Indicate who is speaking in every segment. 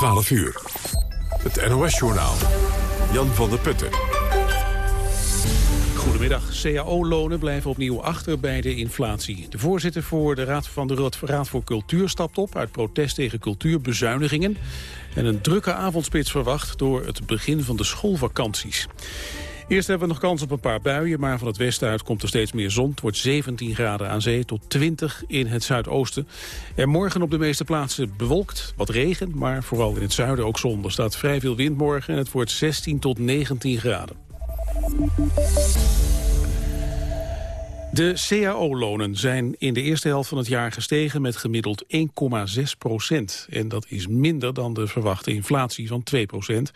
Speaker 1: 12 uur. Het NOS-journaal. Jan van der Putten.
Speaker 2: Goedemiddag. CAO-lonen blijven opnieuw achter bij de inflatie. De voorzitter voor de Raad van de Raad voor Cultuur stapt op... uit protest tegen cultuurbezuinigingen. En een drukke avondspits verwacht door het begin van de schoolvakanties. Eerst hebben we nog kans op een paar buien, maar van het westen uit komt er steeds meer zon. Het wordt 17 graden aan zee tot 20 in het zuidoosten. En morgen op de meeste plaatsen bewolkt, wat regen, maar vooral in het zuiden ook zon. Er staat vrij veel wind morgen en het wordt 16 tot 19 graden. De CAO-lonen zijn in de eerste helft van het jaar gestegen met gemiddeld 1,6 procent. En dat is minder dan de verwachte inflatie van 2 procent.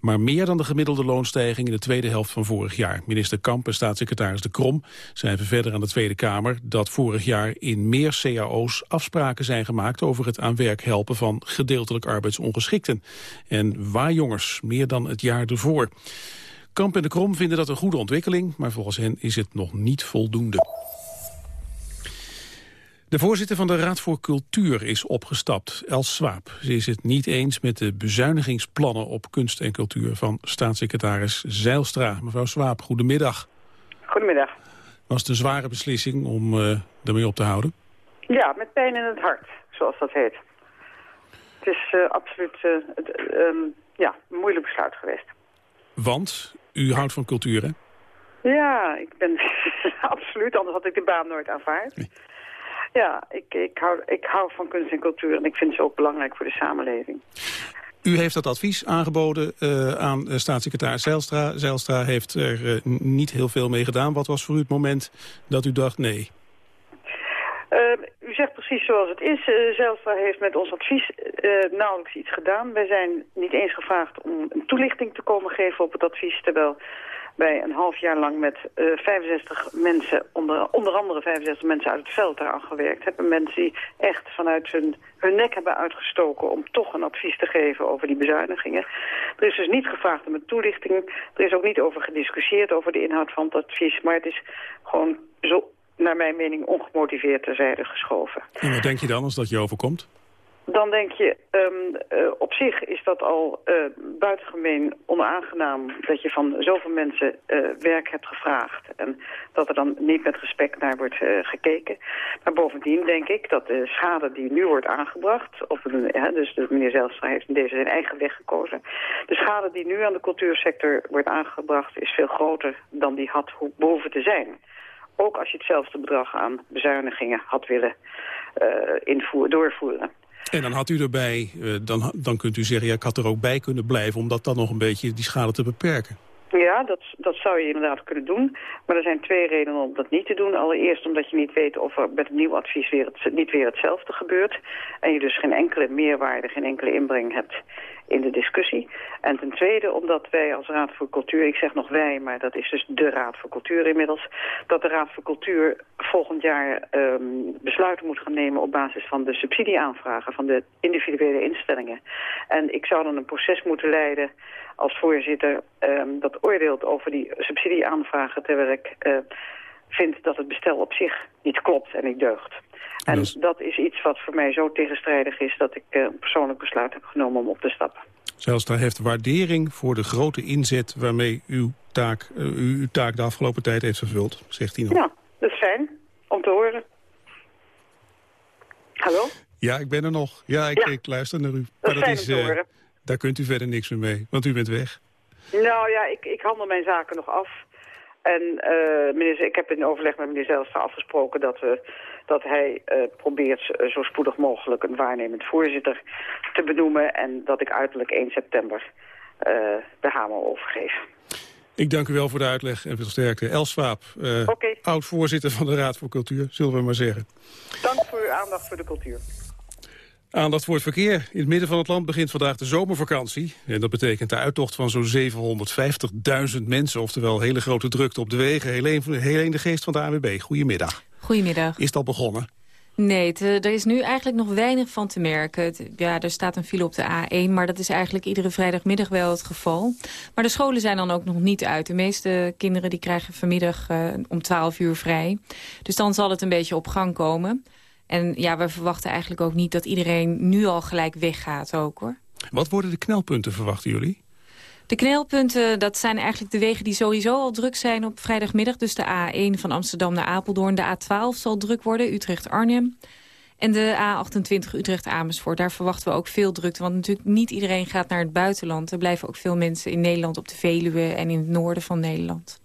Speaker 2: Maar meer dan de gemiddelde loonstijging in de tweede helft van vorig jaar. Minister Kamp en staatssecretaris De Krom schrijven verder aan de Tweede Kamer... dat vorig jaar in meer CAO's afspraken zijn gemaakt... over het aan werk helpen van gedeeltelijk arbeidsongeschikten. En waar jongens, meer dan het jaar ervoor. Kamp en de Krom vinden dat een goede ontwikkeling... maar volgens hen is het nog niet voldoende. De voorzitter van de Raad voor Cultuur is opgestapt, Els Swaap. Ze is het niet eens met de bezuinigingsplannen op kunst en cultuur... van staatssecretaris Zeilstra. Mevrouw Swaap, goedemiddag.
Speaker 3: Goedemiddag.
Speaker 2: Was het een zware beslissing om uh, ermee op te houden?
Speaker 3: Ja, met pijn in het hart, zoals dat heet. Het is uh, absoluut uh, het, um, ja, een moeilijk besluit geweest.
Speaker 2: Want u houdt van cultuur, hè?
Speaker 3: Ja, ik ben absoluut, anders had ik de baan nooit aanvaard. Nee. Ja, ik, ik, hou, ik hou van kunst en cultuur en ik vind ze ook belangrijk voor de samenleving.
Speaker 2: U heeft dat advies aangeboden uh, aan staatssecretaris Zijlstra. Zijlstra heeft er uh, niet heel veel mee gedaan. Wat was voor u het moment dat u dacht nee?
Speaker 3: Uh, zegt precies zoals het is. Uh, Zijlstra heeft met ons advies nauwelijks iets gedaan. Wij zijn niet eens gevraagd om een toelichting te komen geven op het advies... terwijl wij een half jaar lang met uh, 65 mensen, onder, onder andere 65 mensen uit het veld daaraan gewerkt hebben. Mensen die echt vanuit hun, hun nek hebben uitgestoken om toch een advies te geven over die bezuinigingen. Er is dus niet gevraagd om een toelichting. Er is ook niet over gediscussieerd over de inhoud van het advies. Maar het is gewoon zo, naar mijn mening, ongemotiveerd terzijde geschoven.
Speaker 2: En wat denk je dan als dat je overkomt?
Speaker 3: dan denk je, um, uh, op zich is dat al uh, buitengemeen onaangenaam... dat je van zoveel mensen uh, werk hebt gevraagd... en dat er dan niet met respect naar wordt gekeken. Maar bovendien denk ik dat de schade die nu wordt aangebracht... Op een, dus de meneer Zelstra heeft in deze zijn eigen weg gekozen... de schade die nu aan de cultuursector wordt aangebracht... is veel groter dan die had behoeven te zijn. Ook als je hetzelfde bedrag aan bezuinigingen had willen invoeren, doorvoeren.
Speaker 2: En dan had u erbij, uh, dan, dan kunt u zeggen, ja, ik had er ook bij kunnen blijven... om dat dan nog een beetje die schade te beperken.
Speaker 3: Ja, dat, dat zou je inderdaad kunnen doen. Maar er zijn twee redenen om dat niet te doen. Allereerst omdat je niet weet of er met een nieuw advies weer het, niet weer hetzelfde gebeurt. En je dus geen enkele meerwaarde, geen enkele inbreng hebt in de discussie. En ten tweede omdat wij als Raad voor Cultuur, ik zeg nog wij, maar dat is dus de Raad voor Cultuur inmiddels, dat de Raad voor Cultuur volgend jaar um, besluiten moet gaan nemen op basis van de subsidieaanvragen van de individuele instellingen. En ik zou dan een proces moeten leiden als voorzitter um, dat oordeelt over die subsidieaanvragen, terwijl ik uh, vind dat het bestel op zich niet klopt en niet deugt. En dat is iets wat voor mij zo tegenstrijdig is dat ik uh, een persoonlijk besluit heb genomen om op te stappen.
Speaker 2: Zelstra heeft waardering voor de grote inzet waarmee uw taak, uh, uw taak de afgelopen tijd heeft vervuld, zegt hij nog.
Speaker 3: Ja, dat is fijn om te horen. Hallo?
Speaker 2: Ja, ik ben er nog. Ja, ik, ja. ik luister naar u.
Speaker 3: Dat maar dat is, uh,
Speaker 2: daar kunt u verder niks meer mee, want u bent weg.
Speaker 3: Nou ja, ik, ik handel mijn zaken nog af. En uh, meneer, ik heb in overleg met meneer Zelstra afgesproken dat, we, dat hij uh, probeert uh, zo spoedig mogelijk een waarnemend voorzitter te benoemen. En dat ik uiterlijk 1 september de hamer overgeef.
Speaker 2: Ik dank u wel voor de uitleg en veel sterkte. Els Swaap,
Speaker 3: okay.
Speaker 2: oud-voorzitter van de Raad voor Cultuur, zullen we maar zeggen.
Speaker 3: Dank voor uw aandacht voor de cultuur.
Speaker 2: Aandacht voor het verkeer. In het midden van het land begint vandaag de zomervakantie. En dat betekent de uittocht van zo'n 750.000 mensen. Oftewel hele grote drukte op de wegen. Helene de Geest van de AWB, goedemiddag.
Speaker 4: Goedemiddag.
Speaker 2: Is het al begonnen?
Speaker 4: Nee, te, er is nu eigenlijk nog weinig van te merken. Ja, er staat een file op de A1, maar dat is eigenlijk iedere vrijdagmiddag wel het geval. Maar de scholen zijn dan ook nog niet uit. De meeste kinderen die krijgen vanmiddag uh, om 12 uur vrij. Dus dan zal het een beetje op gang komen. En ja, we verwachten eigenlijk ook niet dat iedereen nu al gelijk weggaat ook hoor.
Speaker 2: Wat worden de knelpunten, verwachten jullie?
Speaker 4: De knelpunten, dat zijn eigenlijk de wegen die sowieso al druk zijn op vrijdagmiddag. Dus de A1 van Amsterdam naar Apeldoorn. De A12 zal druk worden, Utrecht-Arnhem. En de A28 Utrecht-Amersfoort, daar verwachten we ook veel drukte. Want natuurlijk niet iedereen gaat naar het buitenland. Er blijven ook veel mensen in Nederland op de Veluwe en in het noorden van Nederland.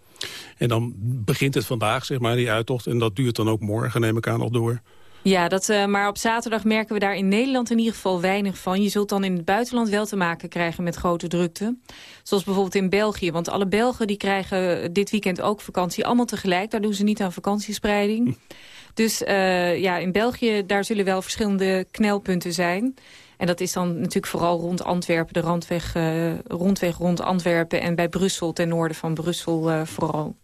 Speaker 2: En dan begint het vandaag, zeg maar, die uittocht. En dat duurt dan ook morgen, neem ik aan, nog door.
Speaker 4: Ja, dat, uh, maar op zaterdag merken we daar in Nederland in ieder geval weinig van. Je zult dan in het buitenland wel te maken krijgen met grote drukte. Zoals bijvoorbeeld in België. Want alle Belgen die krijgen dit weekend ook vakantie allemaal tegelijk. Daar doen ze niet aan vakantiespreiding. Hm. Dus uh, ja, in België daar zullen wel verschillende knelpunten zijn. En dat is dan natuurlijk vooral rond Antwerpen, de randweg, uh, rondweg rond Antwerpen... en bij Brussel, ten noorden van Brussel vooral.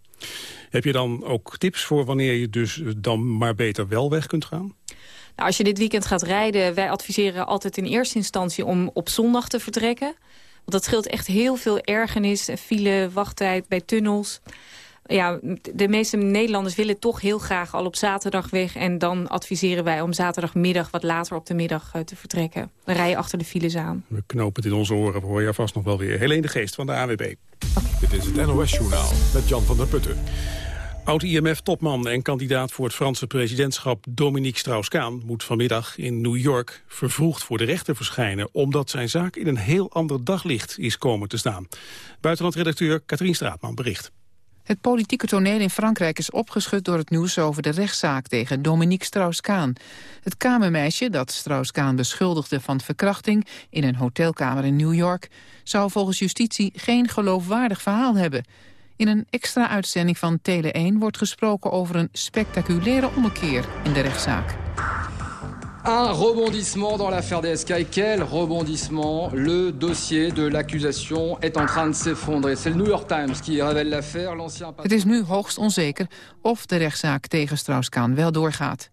Speaker 2: Heb je dan ook tips voor wanneer je dus dan maar beter wel weg kunt gaan?
Speaker 4: Nou, als je dit weekend gaat rijden, wij adviseren altijd in eerste instantie om op zondag te vertrekken. Want dat scheelt echt heel veel ergernis, file, wachttijd bij tunnels. Ja, de meeste Nederlanders willen toch heel graag al op zaterdag weg. En dan adviseren wij om zaterdagmiddag wat later op de middag uh, te vertrekken. Dan rij je achter de files aan.
Speaker 2: We knopen het in onze oren, we horen je vast nog wel weer. Helene de Geest van de AWB. Okay.
Speaker 1: Dit is het NOS Journaal met Jan van der Putten.
Speaker 2: Oud-IMF-topman en kandidaat voor het Franse presidentschap Dominique Strauss-Kaan moet vanmiddag in New York vervroegd voor de rechter verschijnen, omdat zijn zaak in een heel ander daglicht is komen te staan. Buitenlandredacteur Katrien Straatman bericht.
Speaker 5: Het politieke toneel in Frankrijk is opgeschud door het nieuws over de rechtszaak tegen Dominique Strauss-Kaan. Het kamermeisje dat Strauss-Kaan beschuldigde van verkrachting in een hotelkamer in New York zou volgens justitie geen geloofwaardig verhaal hebben. In een extra uitzending van Tele 1 wordt gesproken over een spectaculaire ommekeer in de rechtszaak.
Speaker 6: Un rebondissement dans l'affaire DSK. Et quel rebondissement Le dossier de l'accusation est en train de s'effondrer. C'est le New York Times qui révèle l'affaire.
Speaker 5: Het is nu hoogst onzeker of de rechtszaak tegen Strauss-Kaan wel doorgaat.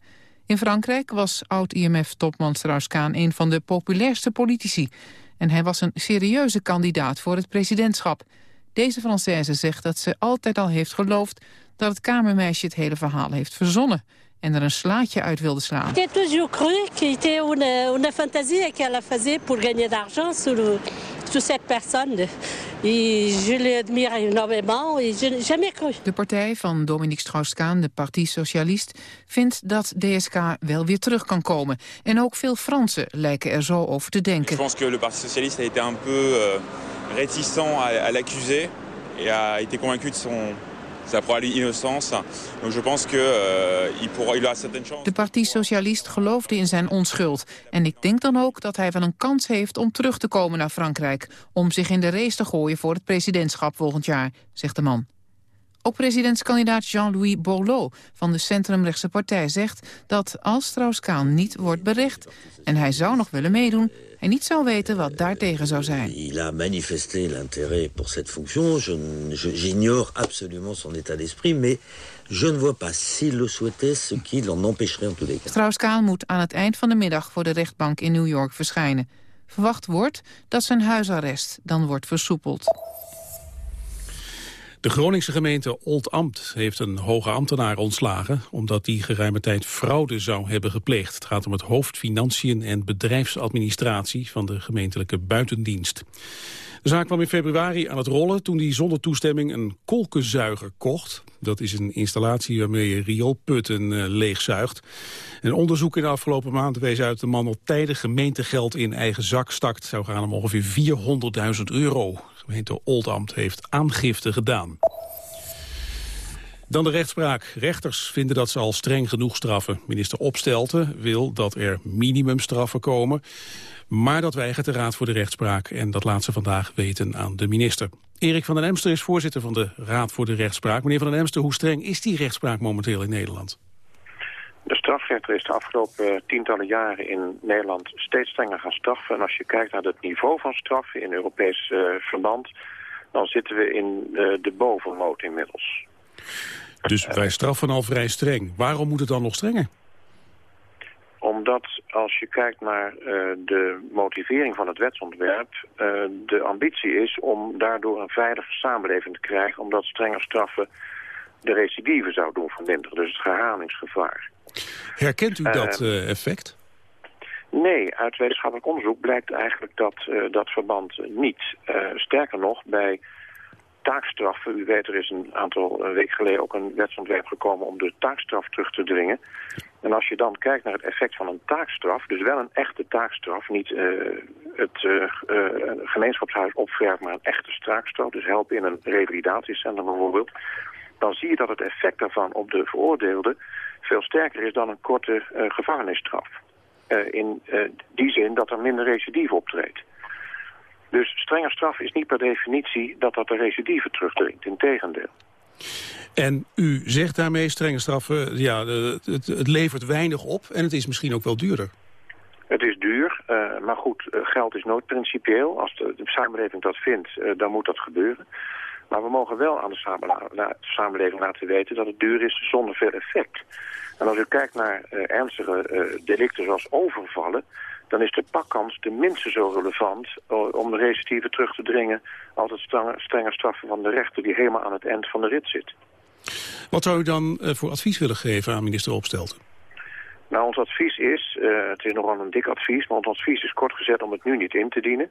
Speaker 5: In Frankrijk was oud-IMF-topman Strauss-Kaan een van de populairste politici. En hij was een serieuze kandidaat voor het presidentschap. Deze Française zegt dat ze altijd al heeft geloofd... dat het kamermeisje het hele verhaal heeft verzonnen en er een slaatje uit wilde slaan.
Speaker 7: Ik heb toujours cru que c'était une, une fantasie qu'elle faisait pour gagner d'argent sur, sur cette personne. je l'admire énormément et je jamais cru.
Speaker 5: De partij van Dominique Strauss-Kaan, de Parti Socialiste, vindt dat DSK wel weer terug kan komen. En ook veel Fransen lijken er zo over te denken.
Speaker 8: Ik pense que le Parti Socialiste a été un peu euh, réticent à, à l'accuser et a été convaincu de son sa probable innocence. Donc je pense que uh, il pourra, a certaines chances.
Speaker 5: De Parti Socialist geloofde in zijn onschuld. En ik denk dan ook dat hij wel een kans heeft om terug te komen naar Frankrijk... om zich in de race te gooien voor het presidentschap volgend jaar, zegt de man. Ook presidentskandidaat Jean-Louis Borloo van de centrumrechtse partij zegt dat als Strauss-Kaan niet wordt berecht en hij zou nog willen meedoen, hij niet zou weten wat daartegen zou zijn.
Speaker 9: Il a manifesté l'intérêt pour cette fonction. J'ignore absolument son état d'esprit, mais je ne vois pas s'il le souhaitait ce qui l'en empêcherait en tous les cas.
Speaker 5: Strauss-Kaan moet aan het eind van de middag voor de rechtbank in New York verschijnen. Verwacht wordt dat zijn huisarrest dan wordt versoepeld.
Speaker 2: De Groningse gemeente Oldambt heeft een hoge ambtenaar ontslagen... omdat die geruime tijd fraude zou hebben gepleegd. Het gaat om het hoofd Financiën en Bedrijfsadministratie... van de gemeentelijke buitendienst. De zaak kwam in februari aan het rollen toen hij zonder toestemming een kolkenzuiger kocht. Dat is een installatie waarmee je rioolputten uh, leegzuigt. Een onderzoek in de afgelopen maand wees uit de man al tijdig gemeentegeld in eigen zak stakt. zou gaan om ongeveer 400.000 euro gemeente Oldambt heeft aangifte gedaan. Dan de rechtspraak. Rechters vinden dat ze al streng genoeg straffen. Minister Opstelten wil dat er minimumstraffen komen. Maar dat weigert de Raad voor de Rechtspraak. En dat laat ze vandaag weten aan de minister. Erik van den Emster is voorzitter van de Raad voor de Rechtspraak. Meneer van den Emster, hoe streng is die rechtspraak momenteel in Nederland?
Speaker 10: De strafrechter is de afgelopen tientallen jaren in Nederland steeds strenger gaan straffen. En als je kijkt naar het niveau van straffen in Europees uh, verband... dan zitten we in uh, de bovenmoot inmiddels.
Speaker 2: Dus wij straffen al vrij streng. Waarom moet het dan nog strenger?
Speaker 10: Omdat als je kijkt naar uh, de motivering van het wetsontwerp... de ambitie is om daardoor een veilige samenleving te krijgen... omdat strenger straffen de recidive zou doen verminderen. Dus het herhalingsgevaar.
Speaker 2: Herkent u dat uh, effect?
Speaker 10: Nee, uit wetenschappelijk onderzoek blijkt eigenlijk dat dat verband niet. sterker nog, bij taakstraffen. U weet, er is een aantal weken geleden ook een wetsontwerp gekomen om de taakstraf terug te dringen. En als je dan kijkt naar het effect van een taakstraf, dus wel een echte taakstraf, niet uh, het uh, uh, gemeenschapshuis opverven, maar een echte taakstraf, dus helpen in een revalidatiecentrum bijvoorbeeld, dan zie je dat het effect daarvan op de veroordeelde veel sterker is dan een korte gevangenisstraf. in die zin dat er minder recidive optreedt. Dus strenge straf is niet per definitie dat dat de recidive terugdringt. Integendeel.
Speaker 2: En u zegt daarmee strenge straffen, ja, het, het, levert weinig op en het is misschien ook wel duurder.
Speaker 10: Het is duur, uh, maar goed, geld is nooit principieel. Als de, de samenleving dat vindt, uh, dan moet dat gebeuren. Maar we mogen wel aan de samenleving laten weten dat het duur is zonder veel effect. En als u kijkt naar ernstige delicten zoals overvallen dan is de pakkans tenminste zo relevant om de recidieven terug te dringen als het strenge, straffen van de rechter die helemaal aan het eind van de rit zit.
Speaker 2: Wat zou u dan eh, voor advies willen geven aan minister Opstelten?
Speaker 10: Nou, ons advies is, uh, het is nogal een dik advies, maar ons advies is kort gezet om het nu niet in te dienen.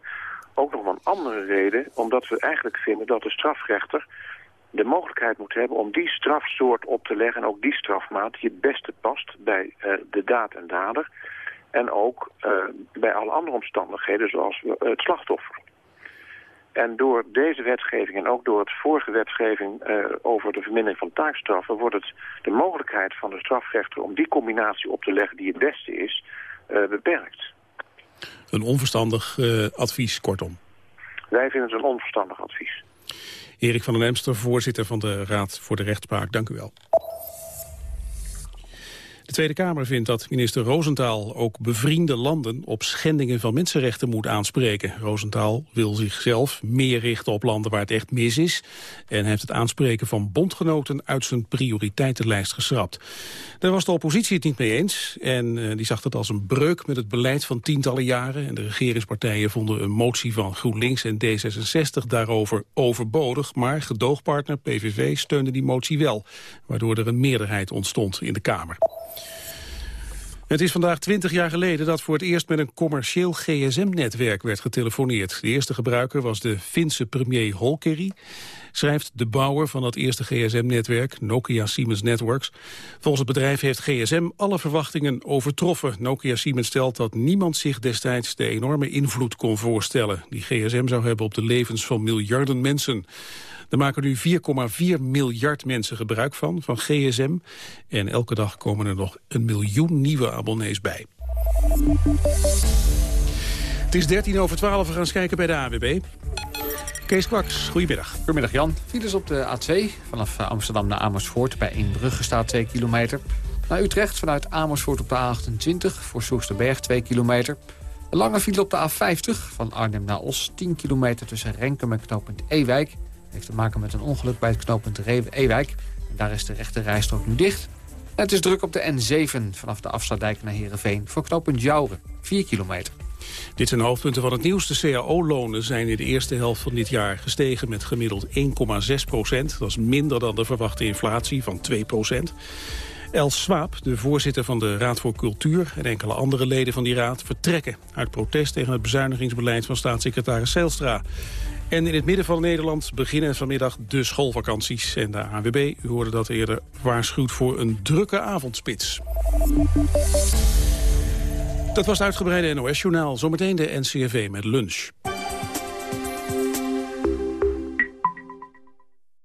Speaker 10: Ook nog een andere reden, omdat we eigenlijk vinden dat de strafrechter de mogelijkheid moet hebben om die strafsoort op te leggen en ook die strafmaat die het beste past bij uh, de daad en dader. En ook uh, bij alle andere omstandigheden, zoals het slachtoffer. En door deze wetgeving en ook door het vorige wetgeving uh, over de vermindering van taakstraffen... wordt het de mogelijkheid van de strafrechter om die combinatie op te leggen die het beste is, uh, beperkt.
Speaker 2: Een onverstandig advies, kortom.
Speaker 10: Wij vinden het een onverstandig advies.
Speaker 2: Erik van den Emster, voorzitter van de Raad voor de Rechtspraak. Dank u wel. De Tweede Kamer vindt dat minister Rosenthal ook bevriende landen op schendingen van mensenrechten moet aanspreken. Rosenthal wil zichzelf meer richten op landen waar het echt mis is en heeft het aanspreken van bondgenoten uit zijn prioriteitenlijst geschrapt. Daar was de oppositie het niet mee eens en uh, die zag het als een breuk met het beleid van tientallen jaren. En de regeringspartijen vonden een motie van GroenLinks en D66 daarover overbodig, maar gedoogpartner PVV steunde die motie wel, waardoor er een meerderheid ontstond in de Kamer. Het is vandaag 20 jaar geleden dat voor het eerst met een commercieel gsm-netwerk werd getelefoneerd. De eerste gebruiker was de Finse premier Holkeri, schrijft de bouwer van dat eerste gsm-netwerk, Nokia Siemens Networks. Volgens het bedrijf heeft GSM alle verwachtingen overtroffen. Nokia Siemens stelt dat niemand zich destijds de enorme invloed kon voorstellen... die GSM zou hebben op de levens van miljarden mensen. Er maken nu 4,4 miljard mensen gebruik van, van GSM. En elke dag komen er nog een miljoen nieuwe abonnees bij. Het is 13 over 12, we gaan eens kijken bij de AWB. Kees Kwaks, goedemiddag.
Speaker 11: Goedemiddag Jan. Files op de A2 vanaf eh, Amsterdam naar Amersfoort. Bij Inbrugge staat 2 kilometer. Naar Utrecht vanuit Amersfoort op de A28 voor Soesterberg 2 kilometer. Een lange file op de A50 van Arnhem naar Os. 10 kilometer tussen Renkum en knooppunt Ewijk heeft te maken met een ongeluk bij het knooppunt Ewijk. Daar is de rechte rijstrook nu dicht. Het is druk op de N7 vanaf de afsluitdijk naar Heerenveen... voor knooppunt Jouren, 4 kilometer.
Speaker 2: Dit zijn de hoofdpunten van het nieuws. De CAO-lonen zijn in de eerste helft van dit jaar gestegen met gemiddeld 1,6 procent. Dat is minder dan de verwachte inflatie van 2 procent. Els Swaap, de voorzitter van de Raad voor Cultuur... en enkele andere leden van die raad vertrekken... uit protest tegen het bezuinigingsbeleid van staatssecretaris Zijlstra. En in het midden van Nederland beginnen vanmiddag de schoolvakanties. En de AWB, u hoorde dat eerder, waarschuwt voor een drukke avondspits. Dat was het uitgebreide NOS-journaal. Zometeen de NCRV met lunch.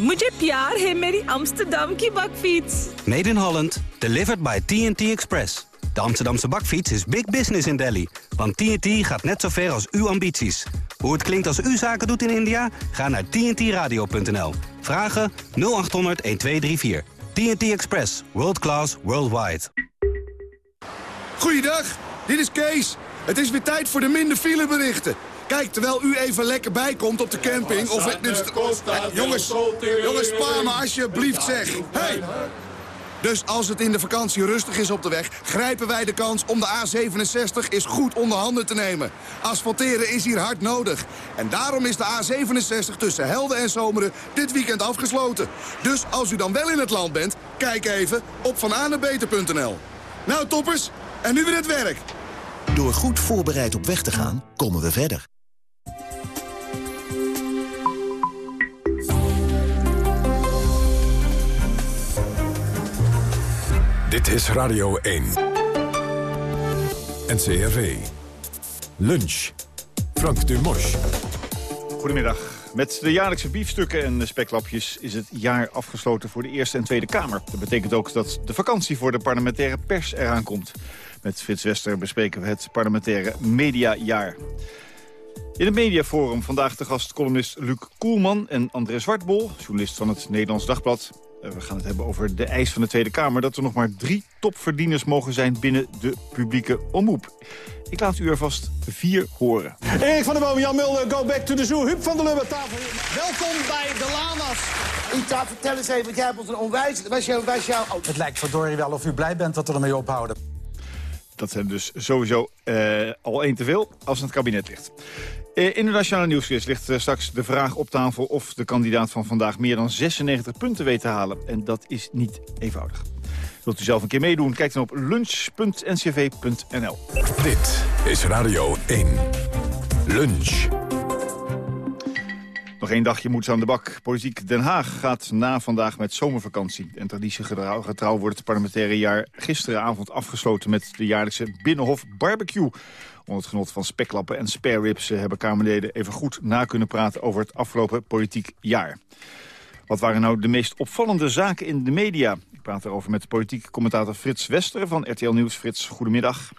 Speaker 12: मुझे प्यार है मेरी Amsterdam की bakfiets.
Speaker 13: Made in Holland, delivered by TNT Express. De Amsterdamse bakfiets is big business in Delhi. Want TNT gaat net zo ver als uw ambities. Hoe het klinkt als u zaken doet in India? Ga naar tntradio.nl. Vragen 0800 1234. TNT Express. World class, worldwide.
Speaker 14: Goeiedag, dit is Kees. Het is weer tijd voor de minder fileberichten. Kijk, terwijl u even lekker bijkomt op de camping... Of, is de- jongens, jongens, spaar me alsjeblieft, zeg. Hey! Dus als het in de vakantie rustig is op de weg... grijpen wij de kans om de A67 eens goed onder handen te nemen. Asfalteren is hier hard nodig. En daarom is de A67 tussen Helden en Zomeren dit weekend afgesloten. Dus als u dan wel in het land bent, kijk even op vananebeter.nl. Nou toppers, en nu weer het werk.
Speaker 15: Door goed voorbereid op weg te gaan, komen we verder.
Speaker 1: Dit is Radio 1. NCRV. Lunch. Frank Dumos.
Speaker 16: Goedemiddag. Met de jaarlijkse biefstukken en speklapjes is het jaar afgesloten voor de Eerste en Tweede Kamer. Dat betekent ook dat de vakantie voor de parlementaire pers eraan komt. Met Frits Wester bespreken we het parlementaire mediajaar. In het mediaforum vandaag de gast columnist Luc Koelman en André Zwartbol, journalist van het Nederlands Dagblad. Eh, We gaan het hebben over de eis van de Tweede Kamer... dat er nog maar drie topverdieners mogen zijn binnen de publieke omroep. Ik laat u er vast vier horen.
Speaker 17: Erik van der Boom, Jan Mulder, go back to the zoo. Huub van der Lubbe, tafel. Welkom bij de Lama's.
Speaker 18: Ita, vertel eens even, want jij hebt ons een onwijs... Was jou, was jou... Oh.
Speaker 19: Het lijkt verdorie wel of u blij bent dat we ermee ophouden.
Speaker 16: Dat zijn dus sowieso eh, al één te veel als het kabinet ligt. Eh, in de Nationale Nieuwsquiz ligt eh, straks de vraag op tafel... of de kandidaat van vandaag meer dan 96 punten weet te halen. En dat is niet eenvoudig. Wilt u zelf een keer meedoen? Kijk dan op lunch.ncv.nl.
Speaker 1: Dit is Radio 1. Lunch.
Speaker 16: Nog één dagje moet ze aan de bak. Politiek Den Haag gaat na vandaag met zomervakantie. En traditiegetrouw getrouw wordt het parlementaire jaar gisteravond afgesloten... met de jaarlijkse Binnenhof Barbecue. Onder het genot van speklappen en spare ribs eh, hebben Kamerleden even goed na kunnen praten over het afgelopen politiek jaar. Wat waren nou de meest opvallende zaken in de media? Ik praat erover met politiek commentator Frits Wester van RTL Nieuws. Frits, goedemiddag.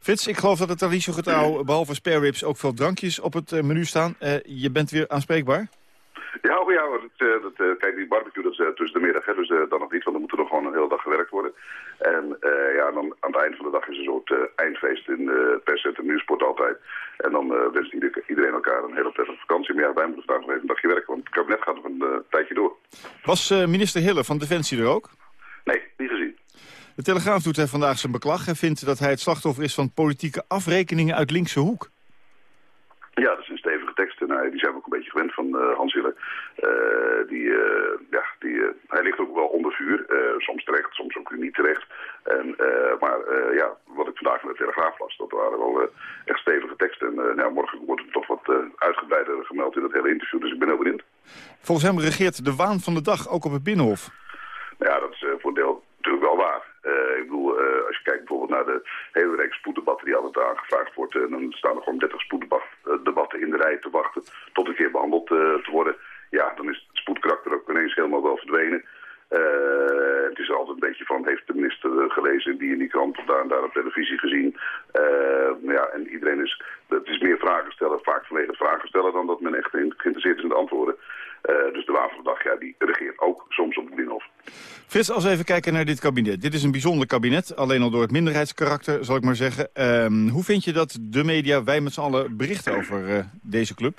Speaker 16: Frits, ik geloof dat het traditiegetrouw behalve spare ribs ook veel drankjes op het eh, menu staan. Eh, je bent weer aanspreekbaar?
Speaker 20: Ja, oh ja, eh, dat, kijk, die barbecue dat is tussen de middag, hè, dus dan nog niet, want dan moet er nog gewoon een hele dag gewerkt worden. En ja, dan aan het eind van de dag is een soort eindfeest in uh, perscentrum Nieuwsport altijd. En dan wenst ieder- iedereen elkaar een hele prettige vakantie. Maar ja, wij moeten vandaag nog even een dagje werken, want het kabinet gaat nog een tijdje door.
Speaker 16: Was minister Hille van Defensie er ook?
Speaker 20: Nee, niet gezien.
Speaker 16: De Telegraaf doet hij vandaag zijn beklag en vindt dat hij het slachtoffer is van politieke afrekeningen uit linkse hoek.
Speaker 20: Ja, dat is een stevige tekst en eh, die zijn we ook een beetje gewend van eh, Hans Hille. Eh, die, ja, die, hij ligt ook wel onder vuur, soms terecht, soms ook niet terecht. En, maar ja, wat ik vandaag in de Telegraaf las, dat waren wel echt stevige teksten. En nou, morgen wordt het toch wat uitgebreider gemeld in dat hele interview, dus ik ben heel benieuwd.
Speaker 16: Volgens hem regeert de waan van de dag ook op het Binnenhof.
Speaker 20: Nou ja, dat is voor een deel natuurlijk wel waar. Eh, ik bedoel, eh, als je kijkt bijvoorbeeld naar de hele reeks spoeddebatten die altijd aangevraagd wordt, en dan staan er gewoon 30 spoeddebatten in de rij te wachten tot een keer behandeld eh, te worden. Ja, dan is het spoedkarakter ook ineens helemaal wel verdwenen. Eh, het is altijd een beetje van, heeft de minister eh, gelezen in die en die krant of daar en daar op televisie gezien. Eh, ja, en iedereen is, het is meer vragen stellen, vaak vanwege vragen stellen dan dat men echt in- geïnteresseerd is in de antwoorden. Dus de waan van dag, ja, die regeert ook soms op Binnenhof.
Speaker 16: Frits, als we even kijken naar dit kabinet. Dit is een bijzonder kabinet, alleen al door het minderheidskarakter, zal ik maar zeggen. Ehm, hoe vind je dat de media, wij met z'n allen, berichten over eh, deze club?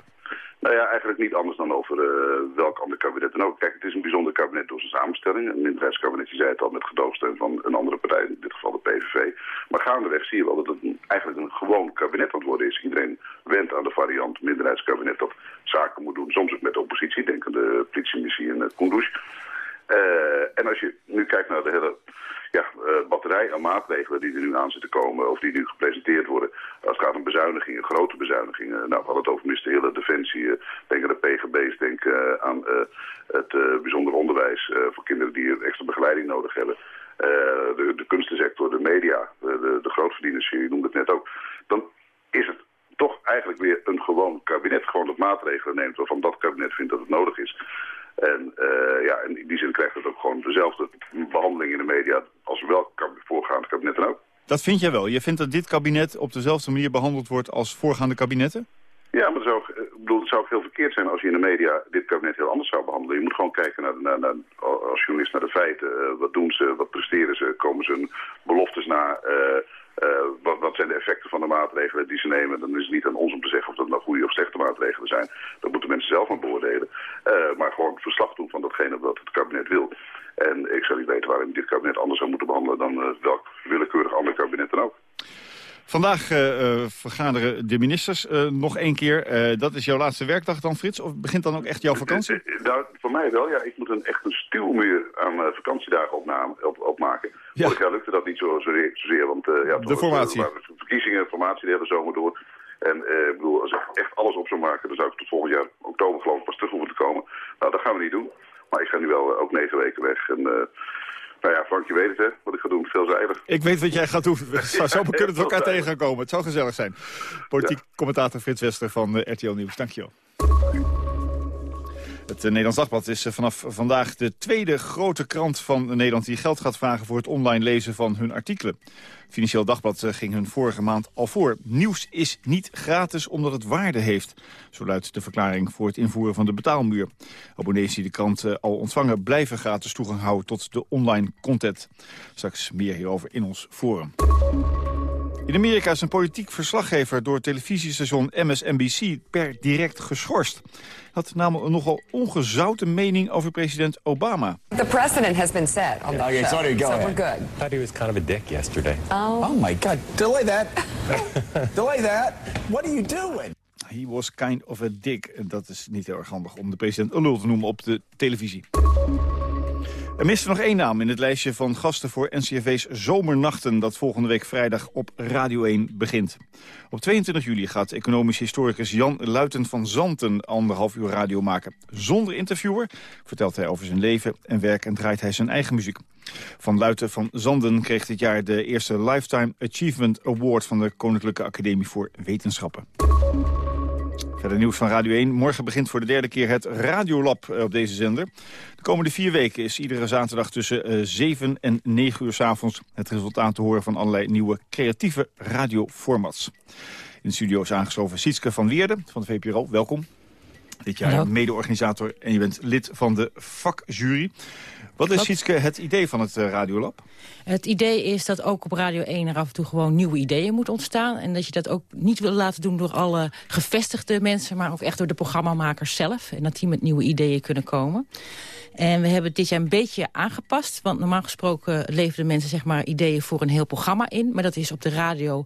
Speaker 20: Nou ja, eigenlijk niet anders dan over eh, welk ander kabinet dan ook. Kijk, het is een bijzonder kabinet door zijn samenstelling. Een minderheidskabinet, je zei het al, met gedoogsteun van een andere partij, in dit geval de PVV. Maar gaandeweg zie je wel dat het eigenlijk een gewoon kabinet aan het worden is. Iedereen went aan de variant minderheidskabinet dat zaken moet doen. Soms ook met de oppositie, denk aan de politiemissie en uh, Kunduz. Eh, en als je nu kijkt naar de hele ja, eh, batterij aan maatregelen die er nu aan zitten komen, of die nu gepresenteerd worden. Als het gaat om bezuinigingen, grote bezuinigingen. Nou, we hadden het over minister Hille, Defensie, eh, denk aan de PGB's, denk eh, aan eh, het eh, bijzonder onderwijs eh, voor kinderen die extra begeleiding nodig hebben. Eh, de, de kunstensector, de media, de, de, de grootverdieners, je noemde het net ook. Dan is het toch eigenlijk weer een gewoon kabinet. Gewoon dat maatregelen neemt waarvan dat kabinet vindt dat het nodig is. En eh, ja, in die zin krijgt het ook gewoon dezelfde behandeling in de media als welk voorgaand kabinet dan ook.
Speaker 16: Dat vind jij wel. Je vindt dat dit kabinet op dezelfde manier behandeld wordt als voorgaande kabinetten?
Speaker 20: Ja, maar het zou, ook- ik bedoel, het zou ook heel verkeerd zijn als je in de media dit kabinet heel anders zou behandelen. Je moet gewoon kijken naar, naar, naar, als journalist naar de feiten. Eh, wat doen ze, wat presteren ze, komen ze hun beloftes na, eh, Eh, wat, wat, zijn de effecten van de maatregelen die ze nemen? Dan is het niet aan ons om te zeggen of dat nou goede of slechte maatregelen zijn. Dat moeten mensen zelf maar beoordelen. Uh, maar gewoon verslag doen van datgene wat het kabinet wil. En ik zou niet weten waarom dit kabinet anders zou moeten behandelen dan uh, welk willekeurig ander kabinet dan ook.
Speaker 16: Vandaag uh, vergaderen de ministers uh, nog één keer. Uh, dat is jouw laatste werkdag dan, Frits? Of begint dan ook echt jouw vakantie?
Speaker 20: Nou, voor mij wel, ja. Ik moet een, echt een stuwmuur aan vakantiedagen opname, op, opmaken. Ja. Vorig jaar lukte dat niet zo, zozeer, want ja,
Speaker 16: de formatie.
Speaker 20: verkiezingen, formatie de hele zomer door. En ik bedoel, als ik echt alles op zou maken, dan zou ik tot volgend jaar oktober geloof ik pas terug hoeven te komen. Nou, dat gaan we niet doen. Maar ik ga nu wel ook negen weken weg. En nou ja, Frank, je weet het, hè, wat ik ga doen. Veelzijdig.
Speaker 16: Ik weet wat jij gaat doen. Zou zo kunnen we elkaar tegen gaan komen. Het zou gezellig zijn. Politiek commentator Frits Wester van uh, RTL Nieuws. Dankjewel. Het uh, Nederlands Dagblad is uh, vanaf vandaag de tweede grote krant van Nederland... die geld gaat vragen voor het online lezen van hun artikelen. Financieel Dagblad uh, ging hun vorige maand al voor. Nieuws is niet gratis omdat het waarde heeft. Zo luidt de verklaring voor het invoeren van de betaalmuur. Abonnees die de krant al ontvangen blijven gratis toegang houden tot de online content. Straks meer hierover in ons forum. In Amerika is een politiek verslaggever door televisiestation MSNBC per direct geschorst. Had namelijk een nogal ongezouten mening over president Obama.
Speaker 21: The president has been said on the
Speaker 22: okay,
Speaker 21: show,
Speaker 22: sorry, go
Speaker 21: so
Speaker 22: ahead.
Speaker 21: we're good.
Speaker 22: thought he was kind of a dick yesterday.
Speaker 21: Oh.
Speaker 22: Oh my God, delay that.
Speaker 21: delay that. What are you doing?
Speaker 16: He was kind of a dick. En dat is niet heel erg handig om de president een lul te noemen op de televisie. Er mist nog één naam in het lijstje van gasten voor NCRV's Zomernachten... dat volgende week vrijdag op Radio 1 begint. Op 22 juli gaat economisch historicus Jan Luiten van Zanten... anderhalf uur radio maken. Zonder interviewer vertelt hij over zijn leven en werk... en draait hij zijn eigen muziek. Van Luiten van Zanden kreeg dit jaar de eerste Lifetime Achievement Award... van de Koninklijke Academie voor Wetenschappen. Verder nieuws van Radio 1. Morgen begint voor de derde keer het Radiolab op deze zender. De komende vier weken is iedere zaterdag tussen uh, 7 en 9 uur s avonds... het resultaat te horen van allerlei nieuwe creatieve radioformats. In de studio is aangeschoven Sietske van Weerden van de VPRO. Welkom. Dit jaar mede-organisator en je bent lid van de vakjury. Wat is, Sietske, het idee van het uh, Radiolab?
Speaker 23: Het idee is dat ook op Radio 1 er af en toe gewoon nieuwe ideeën moeten ontstaan. En dat je dat ook niet wil laten doen door alle gevestigde mensen... maar ook echt door de programmamakers zelf. En dat die met nieuwe ideeën kunnen komen. En we hebben dit jaar een beetje aangepast. Want normaal gesproken leverden mensen zeg maar, ideeën voor een heel programma in. Maar dat is op de radio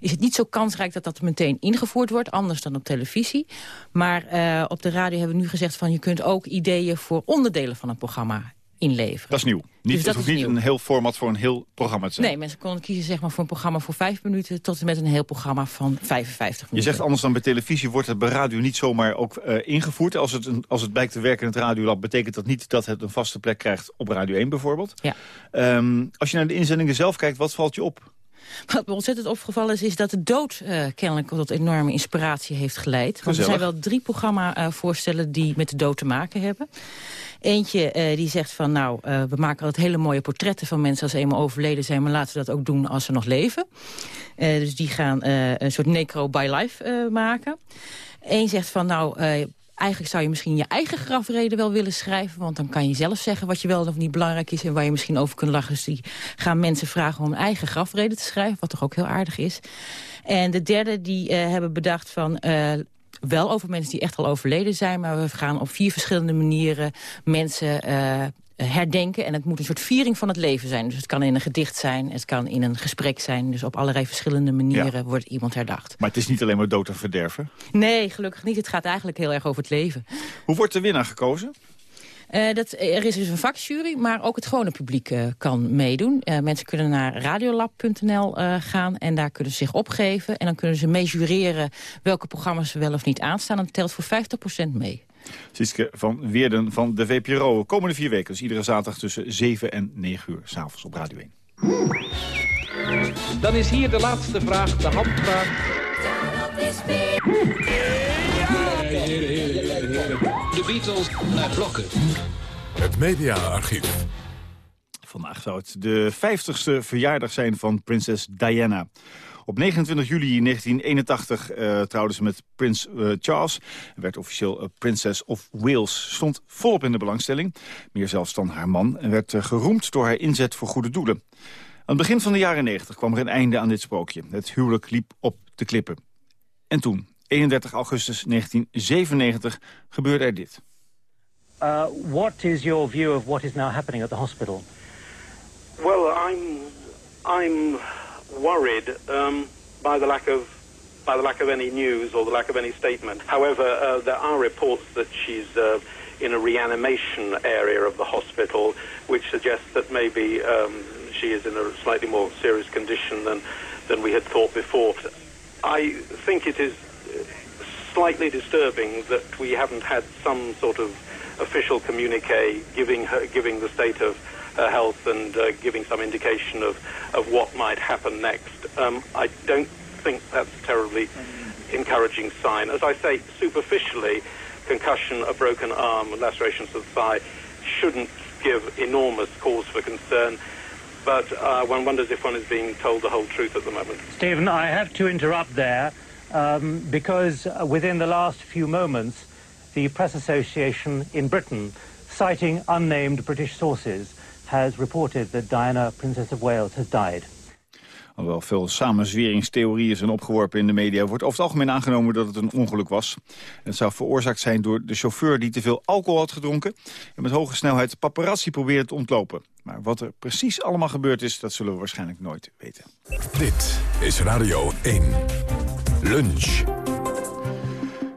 Speaker 23: is het niet zo kansrijk dat dat meteen ingevoerd wordt. Anders dan op televisie. Maar uh, op de radio hebben we nu gezegd van je kunt ook ideeën voor onderdelen van een programma inleveren.
Speaker 16: Dat is nieuw. Niet,
Speaker 23: Dus dat
Speaker 16: het hoeft niet
Speaker 23: nieuw.
Speaker 16: een heel format voor een heel programma te zijn.
Speaker 23: Nee, mensen konden kiezen zeg maar, voor een programma voor vijf minuten... tot en met een heel programma van 55 minuten.
Speaker 16: Je zegt anders dan bij televisie wordt het bij radio niet zomaar ook uh, ingevoerd. Als het, een, als het blijkt te werken in het radiolab... betekent dat niet dat het een vaste plek krijgt op Radio 1 bijvoorbeeld.
Speaker 23: Ja.
Speaker 16: Um, als je naar de inzendingen zelf kijkt, wat valt je op?
Speaker 23: Wat me ontzettend opgevallen is, is dat de dood uh, kennelijk tot enorme inspiratie heeft geleid. Want er zijn wel drie programma-voorstellen uh, die met de dood te maken hebben. Eentje uh, die zegt van, nou, uh, we maken altijd hele mooie portretten van mensen als ze eenmaal overleden zijn, maar laten we dat ook doen als ze nog leven. Uh, dus die gaan een soort necro by life maken. Eén zegt van, nou, eigenlijk zou je misschien je eigen grafreden wel willen schrijven. Want dan kan je zelf zeggen wat je wel of niet belangrijk is... en waar je misschien over kunt lachen. Dus die gaan mensen vragen om een eigen grafreden te schrijven. Wat toch ook heel aardig is. En de derde die hebben bedacht van... wel over mensen die echt al overleden zijn... maar we gaan op vier verschillende manieren mensen... Uh, herdenken. En het moet een soort viering van het leven zijn. Dus het kan in een gedicht zijn, het kan in een gesprek zijn. Dus op allerlei verschillende manieren ja. wordt iemand herdacht.
Speaker 16: Maar het is niet alleen maar dood en verderven?
Speaker 23: Nee, gelukkig niet. Het gaat eigenlijk heel erg over het leven.
Speaker 16: Hoe wordt de winnaar gekozen?
Speaker 23: Uh, dat, er is dus een vakjury, maar ook het gewone publiek uh, kan meedoen. Uh, mensen kunnen naar radiolab.nl gaan en daar kunnen ze zich opgeven. En dan kunnen ze meejureren welke programma's ze wel of niet aanstaan. En dat telt voor 50% mee.
Speaker 16: Sietske van Weerden van de VPRO. Komende vier weken, dus iedere zaterdag tussen 7 en 9 uur s'avonds op Radio 1.
Speaker 24: Dan is hier de laatste vraag, de handvraag.
Speaker 1: De Beatles naar blokken. Het mediaarchief.
Speaker 16: Vandaag zou het de 50ste verjaardag zijn van prinses Diana. Op 29 juli 1981 uh, trouwde ze met prins uh, Charles. En werd officieel uh, Princess of Wales. Stond volop in de belangstelling. Meer zelfs dan haar man. En werd geroemd door haar inzet voor goede doelen. Aan het begin van de jaren 90 kwam er een einde aan dit sprookje. Het huwelijk liep op de klippen. En toen, 31 augustus 1997, gebeurde er dit.
Speaker 25: Uh, what is your view of what is now happening at the hospital?
Speaker 26: Well, I'm I'm worried um, by the lack of by the lack of any news or the lack of any statement. However, uh, there are reports that she's uh, in a reanimation area of the hospital, which suggests that maybe um, she is in a slightly more serious condition than than we had thought before. I think it is slightly disturbing that we haven't had some sort of official communique giving her, giving the state of her health and uh, giving some indication of, of what might happen next. Um, I don't think that's a terribly encouraging sign. As I say, superficially, concussion, a broken arm, lacerations of the thigh shouldn't give enormous cause for concern. But uh, one wonders if one is being told the whole truth at the moment.
Speaker 25: Stephen, I have to interrupt there um, because uh, within the last few moments, the Press Association in Britain, citing unnamed British sources, has reported that Diana, Princess of Wales, has died.
Speaker 16: Alhoewel veel samenzweringstheorieën zijn opgeworpen in de media... wordt over het algemeen aangenomen dat het een ongeluk was. Het zou veroorzaakt zijn door de chauffeur die te veel alcohol had gedronken... en met hoge snelheid paparazzi probeerde te ontlopen. Maar wat er precies allemaal gebeurd is, dat zullen we waarschijnlijk nooit weten.
Speaker 1: Dit is Radio 1. Lunch.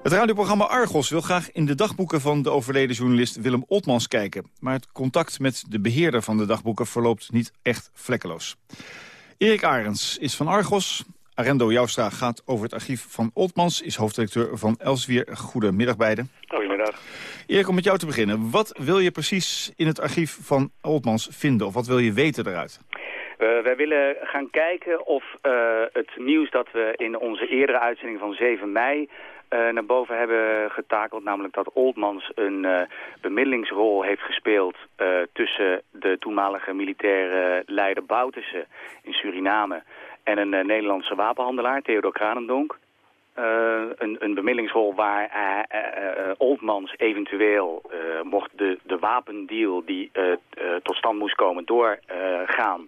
Speaker 16: Het radioprogramma Argos wil graag in de dagboeken van de overleden journalist Willem Otmans kijken. Maar het contact met de beheerder van de dagboeken verloopt niet echt vlekkeloos. Erik Arends is van Argos. Arendo Joustra gaat over het archief van Oltmans, is hoofddirecteur van Elswier. Goedemiddag beiden.
Speaker 27: Goedemiddag.
Speaker 16: Erik, om met jou te beginnen. Wat wil je precies in het archief van Oltmans vinden? Of wat wil je weten eruit?
Speaker 27: Uh, wij willen gaan kijken of uh, het nieuws dat we in onze eerdere uitzending van 7 mei uh, naar boven hebben getakeld. Namelijk dat Oldmans een bemiddelingsrol heeft gespeeld tussen de toenmalige militaire leider Bouterse in Suriname en een Nederlandse wapenhandelaar, Theodor Kranendonk. een, een bemiddelingsrol waar Oldmans eventueel mocht de, de wapendeal die tot stand moest komen doorgaan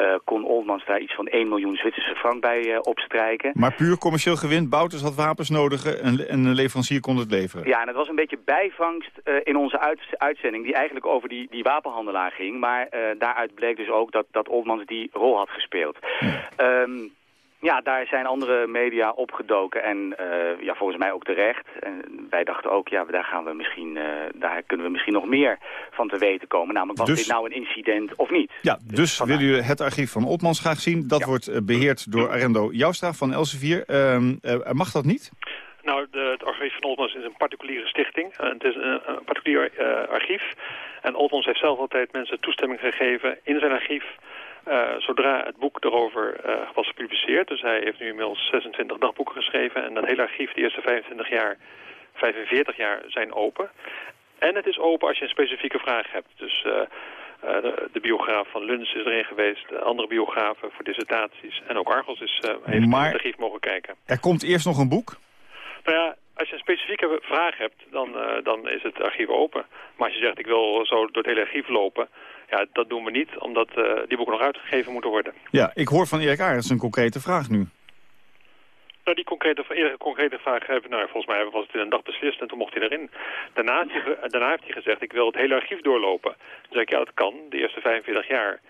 Speaker 27: uh, kon Oldmans daar iets van 1 miljoen Zwitserse frank bij uh, opstrijken.
Speaker 16: Maar puur commercieel gewin, Bouters had wapens nodig en, en een leverancier kon het leveren.
Speaker 27: Ja, en het was een beetje bijvangst uh, in onze uit, uitzending die eigenlijk over die, die wapenhandelaar ging. Maar daaruit bleek dus ook dat, dat Oldmans die rol had gespeeld. Ja. Um, ja, daar zijn andere media opgedoken en uh, ja, volgens mij ook terecht. En wij dachten ook, ja, daar, gaan we misschien, uh, daar kunnen we misschien nog meer van te weten komen. Namelijk, was
Speaker 16: dus,
Speaker 27: dit nou een incident of niet?
Speaker 16: Ja, dus, dus willen jullie het archief van Opmans graag zien. Dat ja. wordt uh, beheerd door Arendo Joustra van Elsevier. mag dat niet?
Speaker 28: Nou, de, het archief van Oltmans is een particuliere stichting. het is een, een particulier archief. En Oltmans heeft zelf altijd mensen toestemming gegeven in zijn archief uh, zodra het boek erover uh, was gepubliceerd, dus hij heeft nu inmiddels 26 dagboeken geschreven... en dat hele archief, de eerste 25 jaar, 45 jaar, zijn open. En het is open als je een specifieke vraag hebt. Dus uh, de, de, biograaf van Luns is erin geweest, andere biografen voor dissertaties... en ook Argos is, heeft maar het archief mogen kijken.
Speaker 16: Er komt eerst nog een boek?
Speaker 28: Nou ja, als je een specifieke vraag hebt, dan, dan is het archief open. Maar als je zegt, ik wil zo door het hele archief lopen... Ja, dat doen we niet, omdat uh, die boeken nog uitgegeven moeten worden.
Speaker 16: Ja, ik hoor van Erik Arends een concrete vraag nu.
Speaker 28: Nou, die concrete, concrete vraag hebben, nou, volgens mij was het in een dag beslist en toen mocht hij erin. Daarna, heeft hij, daarna heeft hij gezegd, ik wil het hele archief doorlopen. Toen zei ik, ja, dat kan, de eerste 45 jaar.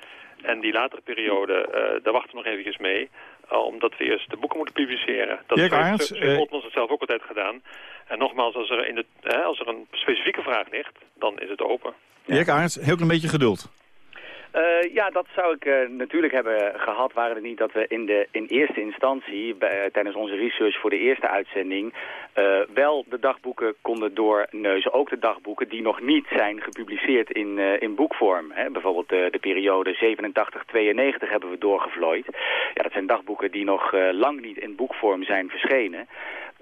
Speaker 28: En die latere periode, uh, daar wachten we nog eventjes mee. Omdat we eerst de boeken moeten publiceren. Dat
Speaker 16: Arends,
Speaker 28: heeft uh, het zelf ook altijd gedaan. En nogmaals, als er, in de, hè, als er een specifieke vraag ligt, dan is het open.
Speaker 16: Erik Arends, heel klein beetje geduld.
Speaker 27: Uh, ja, dat zou ik uh, natuurlijk hebben gehad, waren het niet dat we in, de, in eerste instantie, bij, tijdens onze research voor de eerste uitzending, wel de dagboeken konden doorneuzen. Ook de dagboeken die nog niet zijn gepubliceerd in, in boekvorm. Hè. Bijvoorbeeld de periode 87-92 hebben we doorgevlooid. Ja, dat zijn dagboeken die nog lang niet in boekvorm zijn verschenen.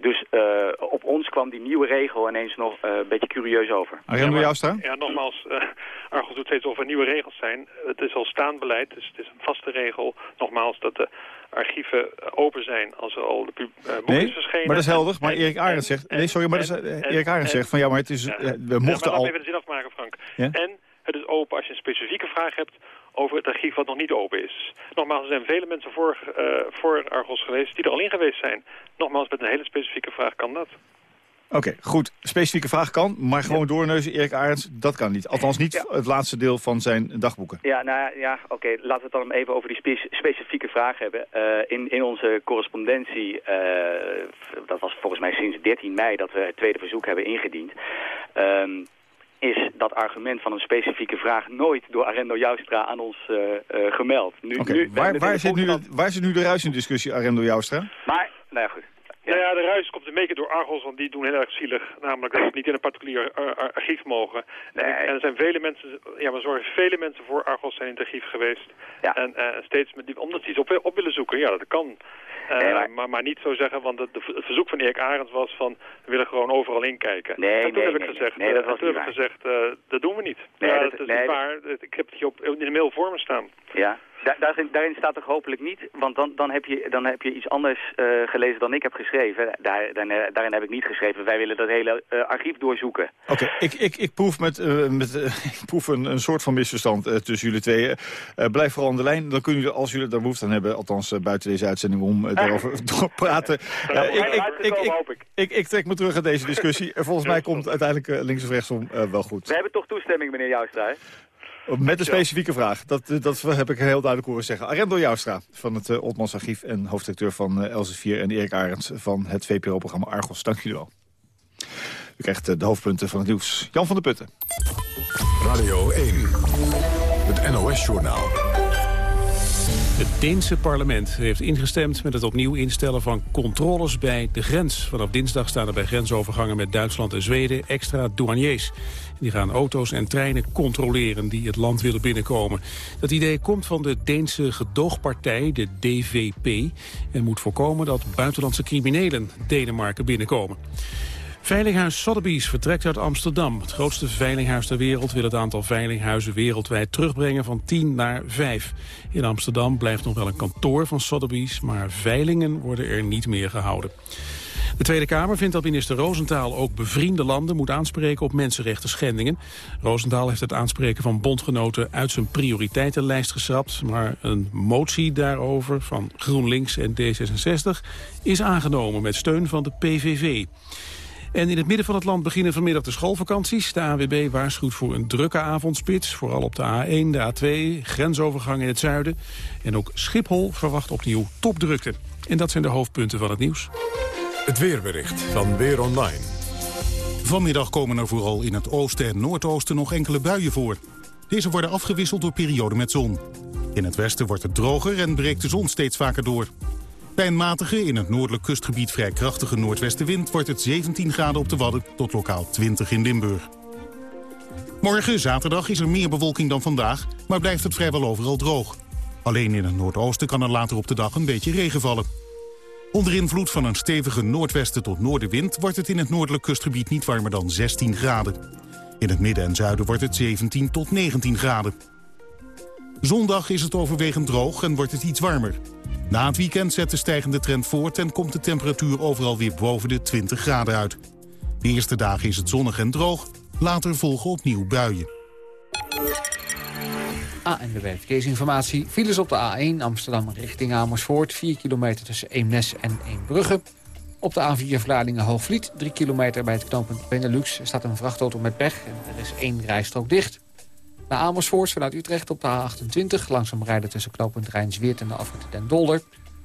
Speaker 27: Dus uh, op ons kwam die nieuwe regel ineens nog uh, een beetje curieus over.
Speaker 16: Arjen, bij jou staan?
Speaker 28: Ja, nogmaals, uh, Argos doet steeds of er nieuwe regels zijn. Het is al staand beleid, dus het is een vaste regel. Nogmaals, dat de archieven open zijn als er al de boek
Speaker 16: nee,
Speaker 28: is verschenen.
Speaker 16: maar dat is helder. Maar Erik Arend zegt... Nee, sorry, maar en, dat is, Erik Arend zegt van ja, maar het is... we mochten
Speaker 28: ja, maar
Speaker 16: al...
Speaker 28: even de zin afmaken, Frank.
Speaker 16: Ja?
Speaker 28: En Het is open als je een specifieke vraag hebt over het archief wat nog niet open is. Nogmaals, er zijn vele mensen voor, uh, voor Argos geweest die er al in geweest zijn. Nogmaals, met een hele specifieke vraag kan dat.
Speaker 16: Oké, goed. Specifieke vraag kan, maar gewoon ja. doorneuzen Erik Arends, dat kan niet. Althans niet het laatste deel van zijn dagboeken.
Speaker 27: Ja, nou ja, oké. Laten we het dan even over die spe specifieke vraag hebben. Uh, in, in onze correspondentie, uh, dat was volgens mij sinds 13 mei dat we het tweede verzoek hebben ingediend... Um, is dat argument van een specifieke vraag nooit door Arendo Joustra aan ons uh, uh, gemeld.
Speaker 16: Nu, okay. nu, waar, waar, zit nu de, waar zit nu de ruis in discussie, Arendo Joustra?
Speaker 27: Maar, nou ja, goed.
Speaker 28: Ja. Nou ja, de ruis komt een beetje door Argos, want die doen heel erg zielig. Namelijk dat ze niet in een particulier archief mogen.
Speaker 27: Nee.
Speaker 28: En, er zijn vele mensen, ja, maar zorgen vele mensen voor Argos zijn in het archief geweest.
Speaker 27: Ja.
Speaker 28: En uh, steeds met die, omdat ze iets op, op willen zoeken. Ja, dat kan. Uh, nee, maar... maar... Maar, niet zo zeggen, want het, het verzoek van Erik Arends was van... we willen gewoon overal inkijken.
Speaker 27: Nee,
Speaker 28: en toen
Speaker 27: nee,
Speaker 28: heb ik gezegd,
Speaker 27: nee, dat was
Speaker 28: toen heb ik gezegd uh, dat doen we niet.
Speaker 27: Nee,
Speaker 28: ja,
Speaker 27: dat,
Speaker 28: dat is niet waar. Ik heb het hier op, in de mail voor me staan.
Speaker 27: Ja, da daarin, daarin staat toch hopelijk niet, want dan, dan, heb, je, dan heb je iets anders uh, gelezen dan ik heb geschreven. Daar, daarin, daarin heb ik niet geschreven, wij willen dat hele uh, archief doorzoeken.
Speaker 16: Oké, okay, ik, ik, ik proef, met, uh, met, ik proef een, een soort van misverstand tussen jullie tweeën. blijf vooral aan de lijn, dan kunnen jullie, als jullie daar behoefte aan hebben, althans buiten deze uitzending om daarover te praten. ik, ik trek me terug aan deze discussie. Volgens mij komt uiteindelijk links of rechtsom wel goed.
Speaker 27: We hebben toch toestemming, meneer Joustra,
Speaker 16: met een specifieke vraag. Dat, dat heb ik heel duidelijk horen zeggen. Arendo Joustra van het uh, Otmans Archief en hoofddirecteur van uh, Elsevier... en Erik Arends van het VPRO-programma Argos. Dank jullie wel. U krijgt uh, de hoofdpunten van het nieuws. Jan van der Putten.
Speaker 1: Radio 1, het NOS-journaal.
Speaker 2: Het Deense parlement heeft ingestemd met het opnieuw instellen van controles bij de grens. Vanaf dinsdag staan er bij grensovergangen met Duitsland en Zweden extra douaniers. Die gaan auto's en treinen controleren die het land willen binnenkomen. Dat idee komt van de Deense gedoogpartij, de DVP... en moet voorkomen dat buitenlandse criminelen Denemarken binnenkomen. Veilinghuis Sotheby's vertrekt uit Amsterdam. Het grootste veilinghuis ter wereld wil het aantal veilinghuizen wereldwijd terugbrengen van 10 naar 5. In Amsterdam blijft nog wel een kantoor van Sotheby's, maar veilingen worden er niet meer gehouden. De Tweede Kamer vindt dat minister Roosentaal ook bevriende landen moet aanspreken op mensenrechten schendingen. Roosentaal heeft het aanspreken van bondgenoten uit zijn prioriteitenlijst geschrapt, maar een motie daarover van GroenLinks en D66 is aangenomen met steun van de PVV. En in het midden van het land beginnen vanmiddag de schoolvakanties. De AWB waarschuwt voor een drukke avondspits. Vooral op de A1, de A2, grensovergang in het zuiden. En ook Schiphol verwacht opnieuw topdrukte. En dat zijn de hoofdpunten van het nieuws.
Speaker 1: Het weerbericht van Weer Online.
Speaker 29: Vanmiddag komen er vooral in het oosten en noordoosten nog enkele buien voor. Deze worden afgewisseld door perioden met zon. In het westen wordt het droger en breekt de zon steeds vaker door. Bij een matige, in het noordelijk kustgebied vrij krachtige noordwestenwind... wordt het 17 graden op de Wadden tot lokaal 20 in Limburg. Morgen, zaterdag, is er meer bewolking dan vandaag... maar blijft het vrijwel overal droog. Alleen in het noordoosten kan er later op de dag een beetje regen vallen. Onder invloed van een stevige noordwesten tot noordenwind... wordt het in het noordelijk kustgebied niet warmer dan 16 graden. In het midden en zuiden wordt het 17 tot 19 graden. Zondag is het overwegend droog en wordt het iets warmer. Na het weekend zet de stijgende trend voort... en komt de temperatuur overal weer boven de 20 graden uit. De eerste dagen is het zonnig en droog. Later volgen opnieuw buien.
Speaker 30: ANWB Verkeersinformatie. Files op de A1 Amsterdam richting Amersfoort. 4 kilometer tussen Eemnes en Eembrugge. Op de A4 Vlaardingen Hoogvliet. 3 kilometer bij het knooppunt Benelux. Staat een vrachtauto met pech en er is één rijstrook dicht. Naar Amersfoort vanuit Utrecht op de A28. Langzaam rijden tussen knooppunt Rijnsweert en de afrit Den Dolder.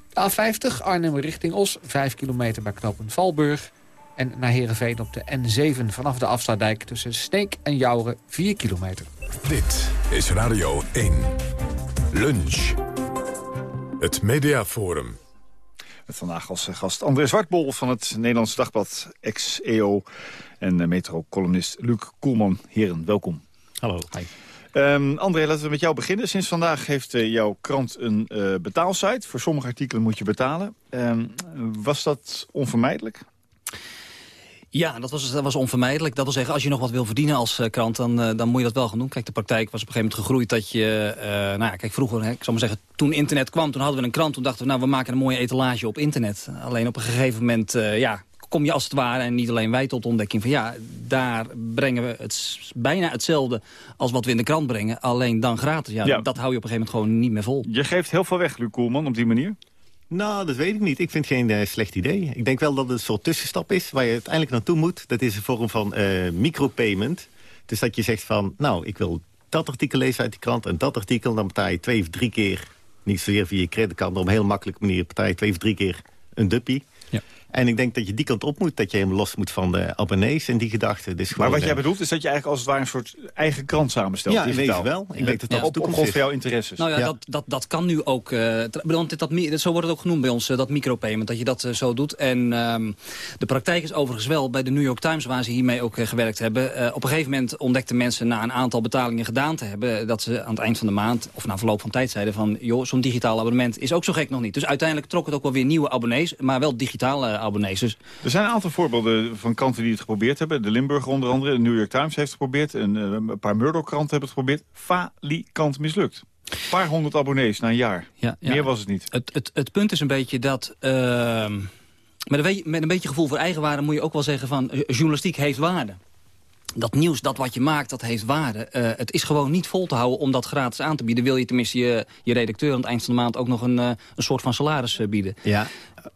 Speaker 30: De A50 Arnhem richting Os. 5 kilometer bij knooppunt Valburg. En naar Heerenveen op de N7 vanaf de afsluitdijk tussen Sneek en Jouren 4 kilometer.
Speaker 1: Dit is Radio 1. Lunch. Het Mediaforum.
Speaker 16: Met vandaag als gast André Zwartbol van het Nederlands Dagblad ex-EO... en metro-columnist Luc Koelman. Heren, welkom.
Speaker 31: Hallo.
Speaker 16: Hi. Um, André, laten we met jou beginnen. Sinds vandaag heeft uh, jouw krant een uh, betaalsite. Voor sommige artikelen moet je betalen. Um, was dat onvermijdelijk?
Speaker 31: Ja, dat was, dat was onvermijdelijk. Dat wil zeggen, als je nog wat wil verdienen als uh, krant, dan, dan moet je dat wel gaan doen. Kijk, de praktijk was op een gegeven moment gegroeid dat je... Nou ja, kijk, vroeger, hè, ik zal maar zeggen, toen internet kwam, toen hadden we een krant. Toen dachten we, nou, we maken een mooie etalage op internet. Alleen op een gegeven moment, ja, kom je als het ware, en niet alleen wij, tot de ontdekking van... ja, daar brengen we het bijna hetzelfde als wat we in de krant brengen. Alleen dan gratis. Ja,
Speaker 16: Ja.
Speaker 31: Dat hou je op een gegeven moment gewoon niet meer vol.
Speaker 16: Je geeft heel veel weg, Luc Koelman, op die manier.
Speaker 32: Nou, dat weet ik niet. Ik vind het geen eh, slecht idee. Ik denk wel dat het een soort tussenstap is waar je uiteindelijk naartoe moet. Dat is een vorm van eh, micropayment. Dus dat je zegt van, nou, ik wil dat artikel lezen uit die krant en dat artikel. Dan betaal je twee of drie keer, niet zozeer via je creditcard, maar op een heel makkelijke manier betaal je twee of drie keer een duppie.
Speaker 31: Ja.
Speaker 32: En ik denk dat je die kant op moet, dat je helemaal los moet van de abonnees en die gedachten. Dus
Speaker 16: Maar wat jij
Speaker 32: eh,
Speaker 16: bedoelt is dat je eigenlijk als het ware een soort eigen krant samenstelt.
Speaker 32: Ja, in
Speaker 16: digitaal.
Speaker 32: wezen wel. Ik denk dat dat
Speaker 16: op, grond
Speaker 32: is.
Speaker 16: van jouw interesses.
Speaker 31: Nou ja,
Speaker 32: Ja.
Speaker 31: Dat, dat, dat kan nu ook. eh, tra- want dat, zo wordt het ook genoemd bij ons, eh, dat micropayment, dat je dat zo doet. En ehm, de praktijk is overigens wel bij de New York Times, waar ze hiermee ook gewerkt hebben. eh, op een gegeven moment ontdekten mensen na een aantal betalingen gedaan te hebben, dat ze aan het eind van de maand, of na verloop van tijd zeiden van, joh, zo'n digitaal abonnement is ook zo gek nog niet. Dus uiteindelijk trok het ook wel weer nieuwe abonnees, maar wel digitale eh, abonnees. Dus
Speaker 16: Er zijn een aantal voorbeelden van kranten die het geprobeerd hebben. De Limburg onder andere, de New York Times heeft het geprobeerd. Een, eh, een paar Murdoch-kranten hebben het geprobeerd. Falikant mislukt. Een paar honderd abonnees na een jaar.
Speaker 31: Ja, ja.
Speaker 16: Meer was het niet.
Speaker 31: Het, het, het punt is een beetje dat... ehm, met, een beetje, met een beetje gevoel voor eigenwaarde moet je ook wel zeggen van... eh, journalistiek heeft waarde. Dat nieuws, dat wat je maakt, dat heeft waarde. Eh, het is gewoon niet vol te houden om dat gratis aan te bieden. Wil je tenminste je, je redacteur aan het eind van de maand... ook nog een, eh, een soort van salaris eh, bieden.
Speaker 32: Ja,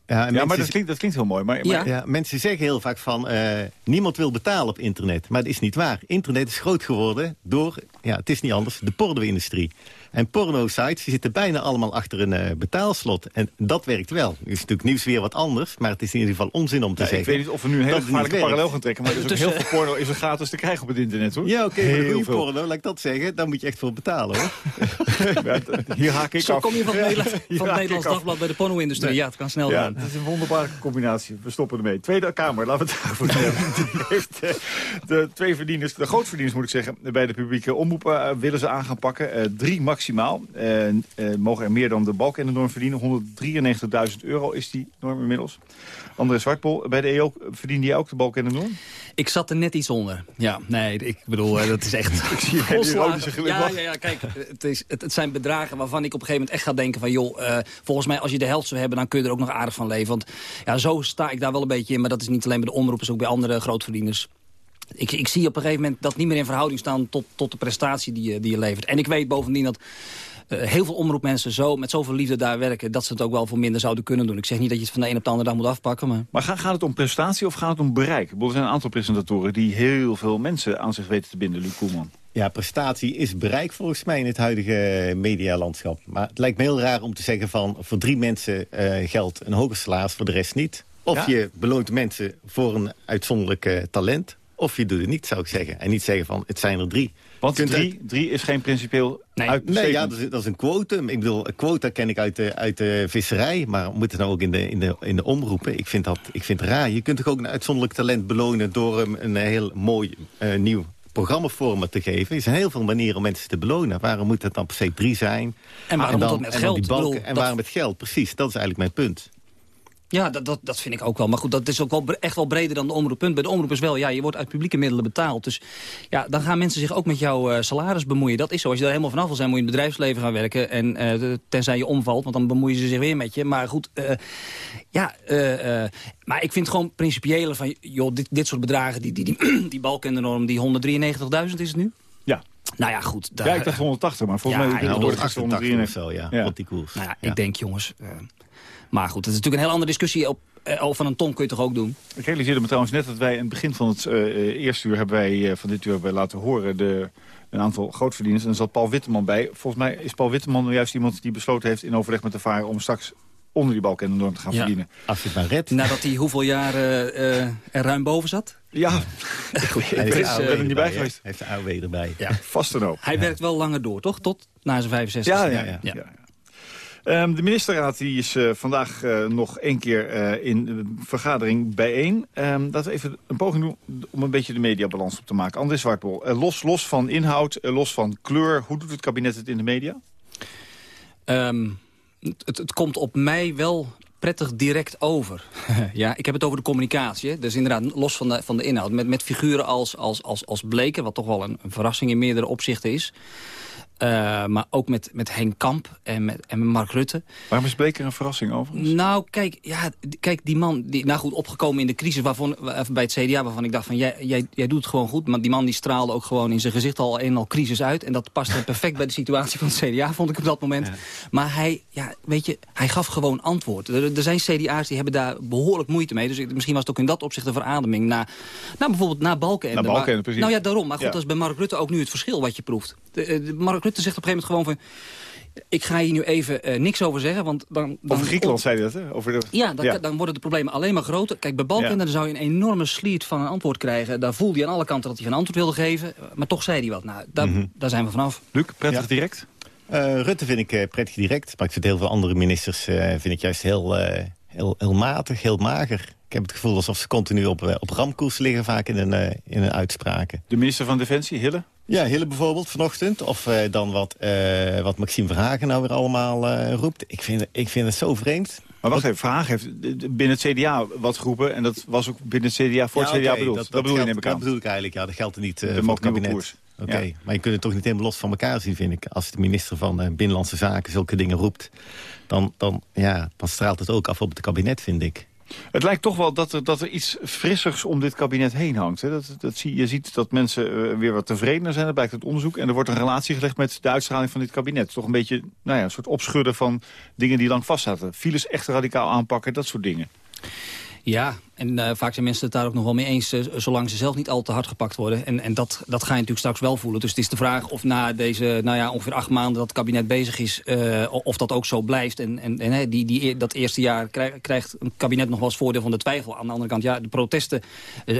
Speaker 32: ja,
Speaker 16: maar dat klinkt, dat klinkt heel mooi. Maar, maar-
Speaker 31: Ja.
Speaker 32: Ja, mensen zeggen heel vaak van... eh, niemand wil betalen op internet. Maar dat is niet waar. Internet is groot geworden door, ja, het is niet anders, de porno-industrie. En porno-sites die zitten bijna allemaal achter een eh, betaalslot. En dat werkt wel. Nu is natuurlijk nieuws weer wat anders. Maar het is in ieder geval onzin om te
Speaker 16: Ja, ik
Speaker 32: zeggen.
Speaker 16: weet niet of we nu een hele gevaarlijke
Speaker 32: werkt.
Speaker 16: parallel gaan trekken. Maar er is ook
Speaker 32: Dus,
Speaker 16: heel
Speaker 32: eh,
Speaker 16: veel porno is er gratis te krijgen op het internet, hoor.
Speaker 32: Ja, oké, maar de
Speaker 16: Heel
Speaker 32: goede
Speaker 16: veel.
Speaker 32: porno, laat ik dat zeggen. Daar moet je echt voor betalen, hoor.
Speaker 16: Hier haak ik
Speaker 31: Zo
Speaker 16: af.
Speaker 31: kom je van het, Nederland- van het Nederlands. Dagblad bij de porno-industrie.
Speaker 16: Nee.
Speaker 31: Ja, het kan snel
Speaker 16: Ja,
Speaker 31: gaan.
Speaker 16: het is een wonderbare combinatie. We stoppen ermee. Tweede Kamer, laten we het daarvoor hebben. Heeft eh, de twee verdieners, de grootverdieners moet ik zeggen... bij de publieke omroepen eh, willen ze aan gaan pakken. Eh, drie maximaal. Eh, mogen er meer dan de balk en de norm verdienen. 193.000 euro is die norm inmiddels. André Zwartpol, bij de EO verdiende jij ook de balk en de norm?
Speaker 31: Ik zat er net iets onder. Ja, nee, ik bedoel, eh, dat is echt...
Speaker 16: Ik zie.
Speaker 31: Ja, ja, ja, kijk, het, is, het, het zijn bedragen waarvan ik op een gegeven moment echt ga denken van... joh, eh, volgens mij als je de helft zou hebben, dan kun je er ook nog aardig van leven. Want ja, zo sta ik daar wel een beetje in. Maar dat is niet alleen bij de omroepers, ook bij andere grootverdieners. Ik, ik zie op een gegeven moment dat niet meer in verhouding staan tot, tot de prestatie die je, die je levert. En ik weet bovendien dat eh, heel veel omroepmensen zo, met zoveel liefde daar werken... dat ze het ook wel voor minder zouden kunnen doen. Ik zeg niet dat je het van de een op de andere dag moet afpakken, maar...
Speaker 16: Maar gaat, gaat het om prestatie of gaat het om bereik? Er zijn een aantal presentatoren die heel veel mensen aan zich weten te binden. Luc Koelman.
Speaker 32: Ja, prestatie is bereik volgens mij in het huidige medialandschap. Maar het lijkt me heel raar om te zeggen van... voor drie mensen eh, geldt een hoger salaris, voor de rest niet. Of
Speaker 16: Ja?
Speaker 32: je beloont mensen voor een uitzonderlijk eh, talent... of je doet het niet, zou ik zeggen. En niet zeggen van, het zijn er drie.
Speaker 16: Want drie, drie is geen principieel
Speaker 32: Nee,
Speaker 16: uitbesteding.
Speaker 32: ja, dat is, dat is een quotum. Ik bedoel, een quota ken ik uit de, uit de visserij. Maar moet het nou ook in de, in de, in de omroepen? Ik vind dat ik vind het raar. Je kunt toch ook een uitzonderlijk talent belonen... door hem een heel mooi eh, nieuw programmaformat te geven. Er zijn heel veel manieren om mensen te belonen. Waarom moet het dan per se drie zijn?
Speaker 31: En waarom
Speaker 32: dan,
Speaker 31: dat met
Speaker 32: en
Speaker 31: geld?
Speaker 32: Die
Speaker 31: bedoel,
Speaker 32: en
Speaker 31: dat-
Speaker 32: waarom met geld? Precies, dat is eigenlijk mijn punt.
Speaker 31: Ja, dat, dat, dat vind ik ook wel. Maar goed, dat is ook wel echt wel breder dan de omroeppunt. Bij de omroep is wel, ja, je wordt uit publieke middelen betaald. Dus ja, dan gaan mensen zich ook met jouw eh, salaris bemoeien. Dat is zo. Als je daar helemaal vanaf wil zijn, moet je in het bedrijfsleven gaan werken. En eh, tenzij je omvalt, want dan bemoeien ze zich weer met je. Maar goed, eh, ja, eh, eh, maar ik vind het gewoon principiëler van, joh, dit, dit soort bedragen, die, die, die, die balk en de norm, die 193.000 is het nu?
Speaker 16: Ja.
Speaker 31: Nou ja, goed. daar-
Speaker 16: Ja, ik dacht 180, maar volgens
Speaker 31: Ja,
Speaker 16: mij
Speaker 31: ja,
Speaker 16: wordt het
Speaker 32: 188
Speaker 16: 193.
Speaker 32: of zo, ja,
Speaker 16: Ja.
Speaker 32: rond die koers.
Speaker 31: Nou ja,
Speaker 32: Ja.
Speaker 31: ik denk, jongens... maar goed, het is natuurlijk een heel andere discussie. Op, eh, over een ton kun je toch ook doen?
Speaker 16: Ik realiseerde me trouwens net dat wij in het begin van het eh, eh, eerste uur... Hebben wij, eh, van dit uur hebben wij laten horen de, een aantal grootverdieners. En er zat Paul Witteman bij. Volgens mij is Paul Witteman nou juist iemand die besloten heeft... in overleg met de VAR om straks onder die balk en de norm te gaan
Speaker 31: Ja.
Speaker 16: verdienen.
Speaker 32: Als je het maar redt.
Speaker 31: Nadat hij hoeveel jaar er ruim boven zat?
Speaker 16: Ja,
Speaker 32: Goed,
Speaker 16: ik
Speaker 32: hij
Speaker 16: ben
Speaker 32: AOW
Speaker 16: er niet bij geweest.
Speaker 32: Hij heeft de AOW erbij.
Speaker 31: Ja.
Speaker 16: Vast en ook.
Speaker 31: Hij werkt wel langer door, toch? Tot na zijn 65.
Speaker 16: Ja, ja, ja. Ehm, de ministerraad die is eh, vandaag eh, nog één keer eh, in de vergadering bijeen. Ehm, laten we even een poging doen om een beetje de mediabalans op te maken. André Zwartbol, los, los van inhoud, los van kleur... hoe doet het kabinet het in de media?
Speaker 31: Ehm, het, het komt op mij wel prettig direct over. ja, ik heb het over de communicatie. Dus inderdaad, los van de, van de inhoud. Met, met figuren als, als, als, als Bleken, wat toch wel een verrassing in meerdere opzichten is. Uh, maar ook met, met Henk Kamp en met, en met Mark Rutte.
Speaker 16: Waarom is Bleker een verrassing overigens?
Speaker 31: Nou, kijk, ja, kijk die man, die, nou goed, opgekomen in de crisis waarvan, bij het CDA... waarvan ik dacht van, jij, jij, jij doet het gewoon goed. Maar die man die straalde ook gewoon in zijn gezicht al een al crisis uit. En dat paste perfect bij de situatie van het CDA, vond ik op dat moment. Maar hij, ja, weet je, hij gaf gewoon antwoord. Er, er, zijn CDA's die hebben daar behoorlijk moeite mee. Dus misschien was het ook in dat opzicht een verademing. Na, nou, bijvoorbeeld na Balken.
Speaker 16: Na Balken, precies.
Speaker 31: Nou ja, daarom. Maar goed, dat is bij Mark Rutte ook nu het verschil wat je proeft. De, de Mark Rutte zegt op een gegeven moment gewoon van... ik ga hier nu even uh, niks over zeggen, want dan... dan
Speaker 16: over Griekenland zei je dat, hè? Over de...
Speaker 31: Ja, dan, ja. dan worden de problemen alleen maar groter. Kijk, bij Balken ja. zou je een enorme sliert van een antwoord krijgen. Daar voelde hij aan alle kanten dat hij een antwoord wilde geven. Maar toch zei hij wat. Nou, daar, mm -hmm. daar zijn we vanaf.
Speaker 16: Luc, prettig ja. direct?
Speaker 32: Uh, Rutte vind ik uh, prettig direct. Maar ik vind heel veel andere ministers vind ik juist heel, heel, heel matig, heel mager. Ik heb het gevoel alsof ze continu op, op ramkoers liggen vaak in hun, in hun uitspraken.
Speaker 16: De minister van Defensie, Hille?
Speaker 32: Ja, Hille bijvoorbeeld vanochtend. Of uh, dan wat, uh, wat Maxime Verhagen nou weer allemaal uh, roept. Ik vind, ik vind het zo vreemd.
Speaker 16: Maar wacht even, Verhagen heeft binnen het CDA wat geroepen. En dat was ook binnen het CDA voor ja, het CDA okay, bedoeld. Dat, dat, dat bedoel je neem ik aan.
Speaker 32: Dat bedoel ik eigenlijk, ja. Dat geldt er niet voor het kabinet. Oké, okay. ja. maar je kunt het toch niet helemaal los van elkaar zien, vind ik. Als de minister van Binnenlandse Zaken zulke dingen roept... Dan, dan, ja, dan straalt het ook af op het kabinet, vind ik.
Speaker 16: Het lijkt toch wel dat er, dat er iets frissers om dit kabinet heen hangt. Hè? Dat, dat zie, je ziet dat mensen uh, weer wat tevredener zijn, dat blijkt uit onderzoek. En er wordt een relatie gelegd met de uitstraling van dit kabinet. Toch een beetje nou ja, een soort opschudden van dingen die lang vastzaten. Files echt radicaal aanpakken, dat soort dingen.
Speaker 31: Ja, en uh, vaak zijn mensen het daar ook nog wel mee eens... Uh, zolang ze zelf niet al te hard gepakt worden. En, en dat, dat ga je natuurlijk straks wel voelen. Dus het is de vraag of na deze nou ja, ongeveer acht maanden... dat het kabinet bezig is, uh, of dat ook zo blijft. En, en, en die, die, dat eerste jaar krijg, krijgt een kabinet nog wel eens voordeel van de twijfel. Aan de andere kant, ja, de protesten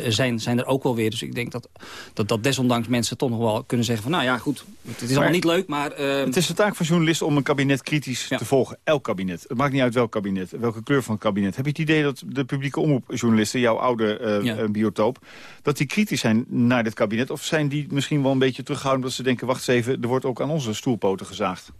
Speaker 31: zijn, zijn er ook wel weer. Dus ik denk dat, dat, dat desondanks mensen toch nog wel kunnen zeggen... van nou ja, goed, het is allemaal niet leuk, maar...
Speaker 16: het is de taak van journalisten om een kabinet kritisch ja. te volgen. Elk kabinet. Het maakt niet uit welk kabinet, welke kleur van het kabinet. Heb je het idee dat de publieke omroepjournalisten... jouw oude uh, ja. biotoop... dat die kritisch zijn naar dit kabinet? Of zijn die misschien wel een beetje terughoudend... dat ze denken, wacht eens even, er wordt ook aan onze stoelpoten gezaagd?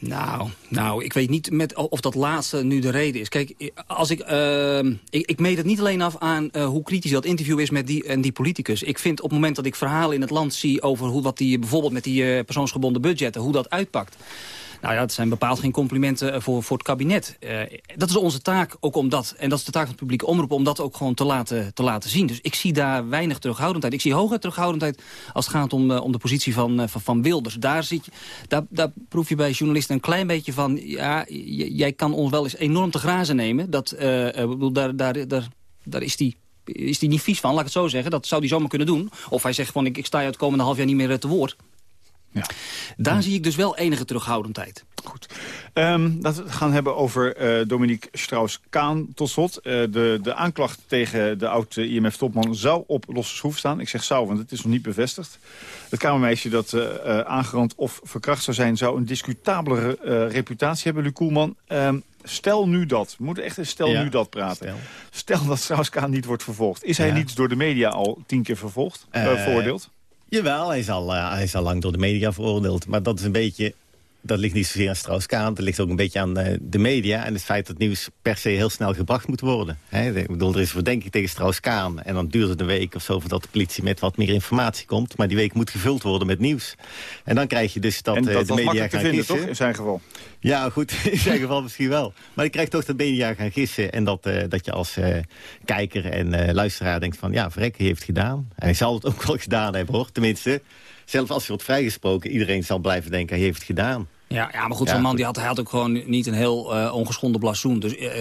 Speaker 31: Nou, nou, ik weet niet met, of dat laatste nu de reden is. Kijk, als ik, uh, ik, ik meet het niet alleen af aan uh, hoe kritisch dat interview is met die, en die politicus. Ik vind op het moment dat ik verhalen in het land zie over hoe wat die bijvoorbeeld met die uh, persoonsgebonden budgetten, hoe dat uitpakt. Nou ja, dat zijn bepaald geen complimenten voor, voor het kabinet. Uh, dat is onze taak ook om dat, en dat is de taak van het publieke omroep... om dat ook gewoon te laten, te laten zien. Dus ik zie daar weinig terughoudendheid. Ik zie hoge terughoudendheid als het gaat om, uh, om de positie van, van, Wilders. Daar, zit je, daar, daar proef je bij journalisten een klein beetje van... ja, jij kan ons wel eens enorm te grazen nemen. Dat, bedoel, daar, daar, daar, daar is die is die niet vies van, laat ik het zo zeggen. Dat zou hij zomaar kunnen doen. Of hij zegt van ik, ik sta je het komende half jaar niet meer te woord. Ja. Daar ja. zie ik dus wel enige terughoudendheid.
Speaker 16: Goed. Um, laten we het gaan hebben over uh, Dominique Strauss-Kaan tot slot. Uh, de, de aanklacht tegen de oud-IMF-topman zou op losse schroef staan. Ik zeg zou, want het is nog niet bevestigd. Het kamermeisje dat uh, aangerand of verkracht zou zijn... zou een discutabele reputatie hebben, Luc Koelman. Um, Stel nu dat, we moeten echt een stel ja, nu dat praten. Stel, stel dat Strauss-Kaan niet wordt vervolgd. Is hij ja. niet door de media al tien keer vervolgd, veroordeeld?
Speaker 32: Jawel, hij is, al, uh, hij is al lang door de media veroordeeld. Maar dat is een beetje dat ligt niet zozeer aan Strauss-Kaan. Dat ligt ook een beetje aan de, de, media en het feit dat nieuws per se heel snel gebracht moet worden. He, ik bedoel, er is verdenking tegen Strauss-Kaan. En dan duurt het een week of zo voordat de politie met wat meer informatie komt. Maar die week moet gevuld worden met nieuws. En dan krijg je dus dat,
Speaker 16: en dat
Speaker 32: de media gaan
Speaker 16: vinden,
Speaker 32: gissen.
Speaker 16: toch, in zijn geval?
Speaker 32: Ja, goed, in zijn geval misschien wel. Maar je krijgt toch dat media gaan gissen. En dat, uh, dat je als uh, kijker en uh, luisteraar denkt van... ja, hij heeft gedaan. En hij zal het ook wel gedaan hebben, hoor. Tenminste, zelfs als hij wordt vrijgesproken... iedereen zal blijven denken, hij heeft het gedaan.
Speaker 31: Ja, ja, maar goed, zo'n ja, man die had, hij had ook gewoon niet een heel uh, ongeschonden blazoen. Dus uh,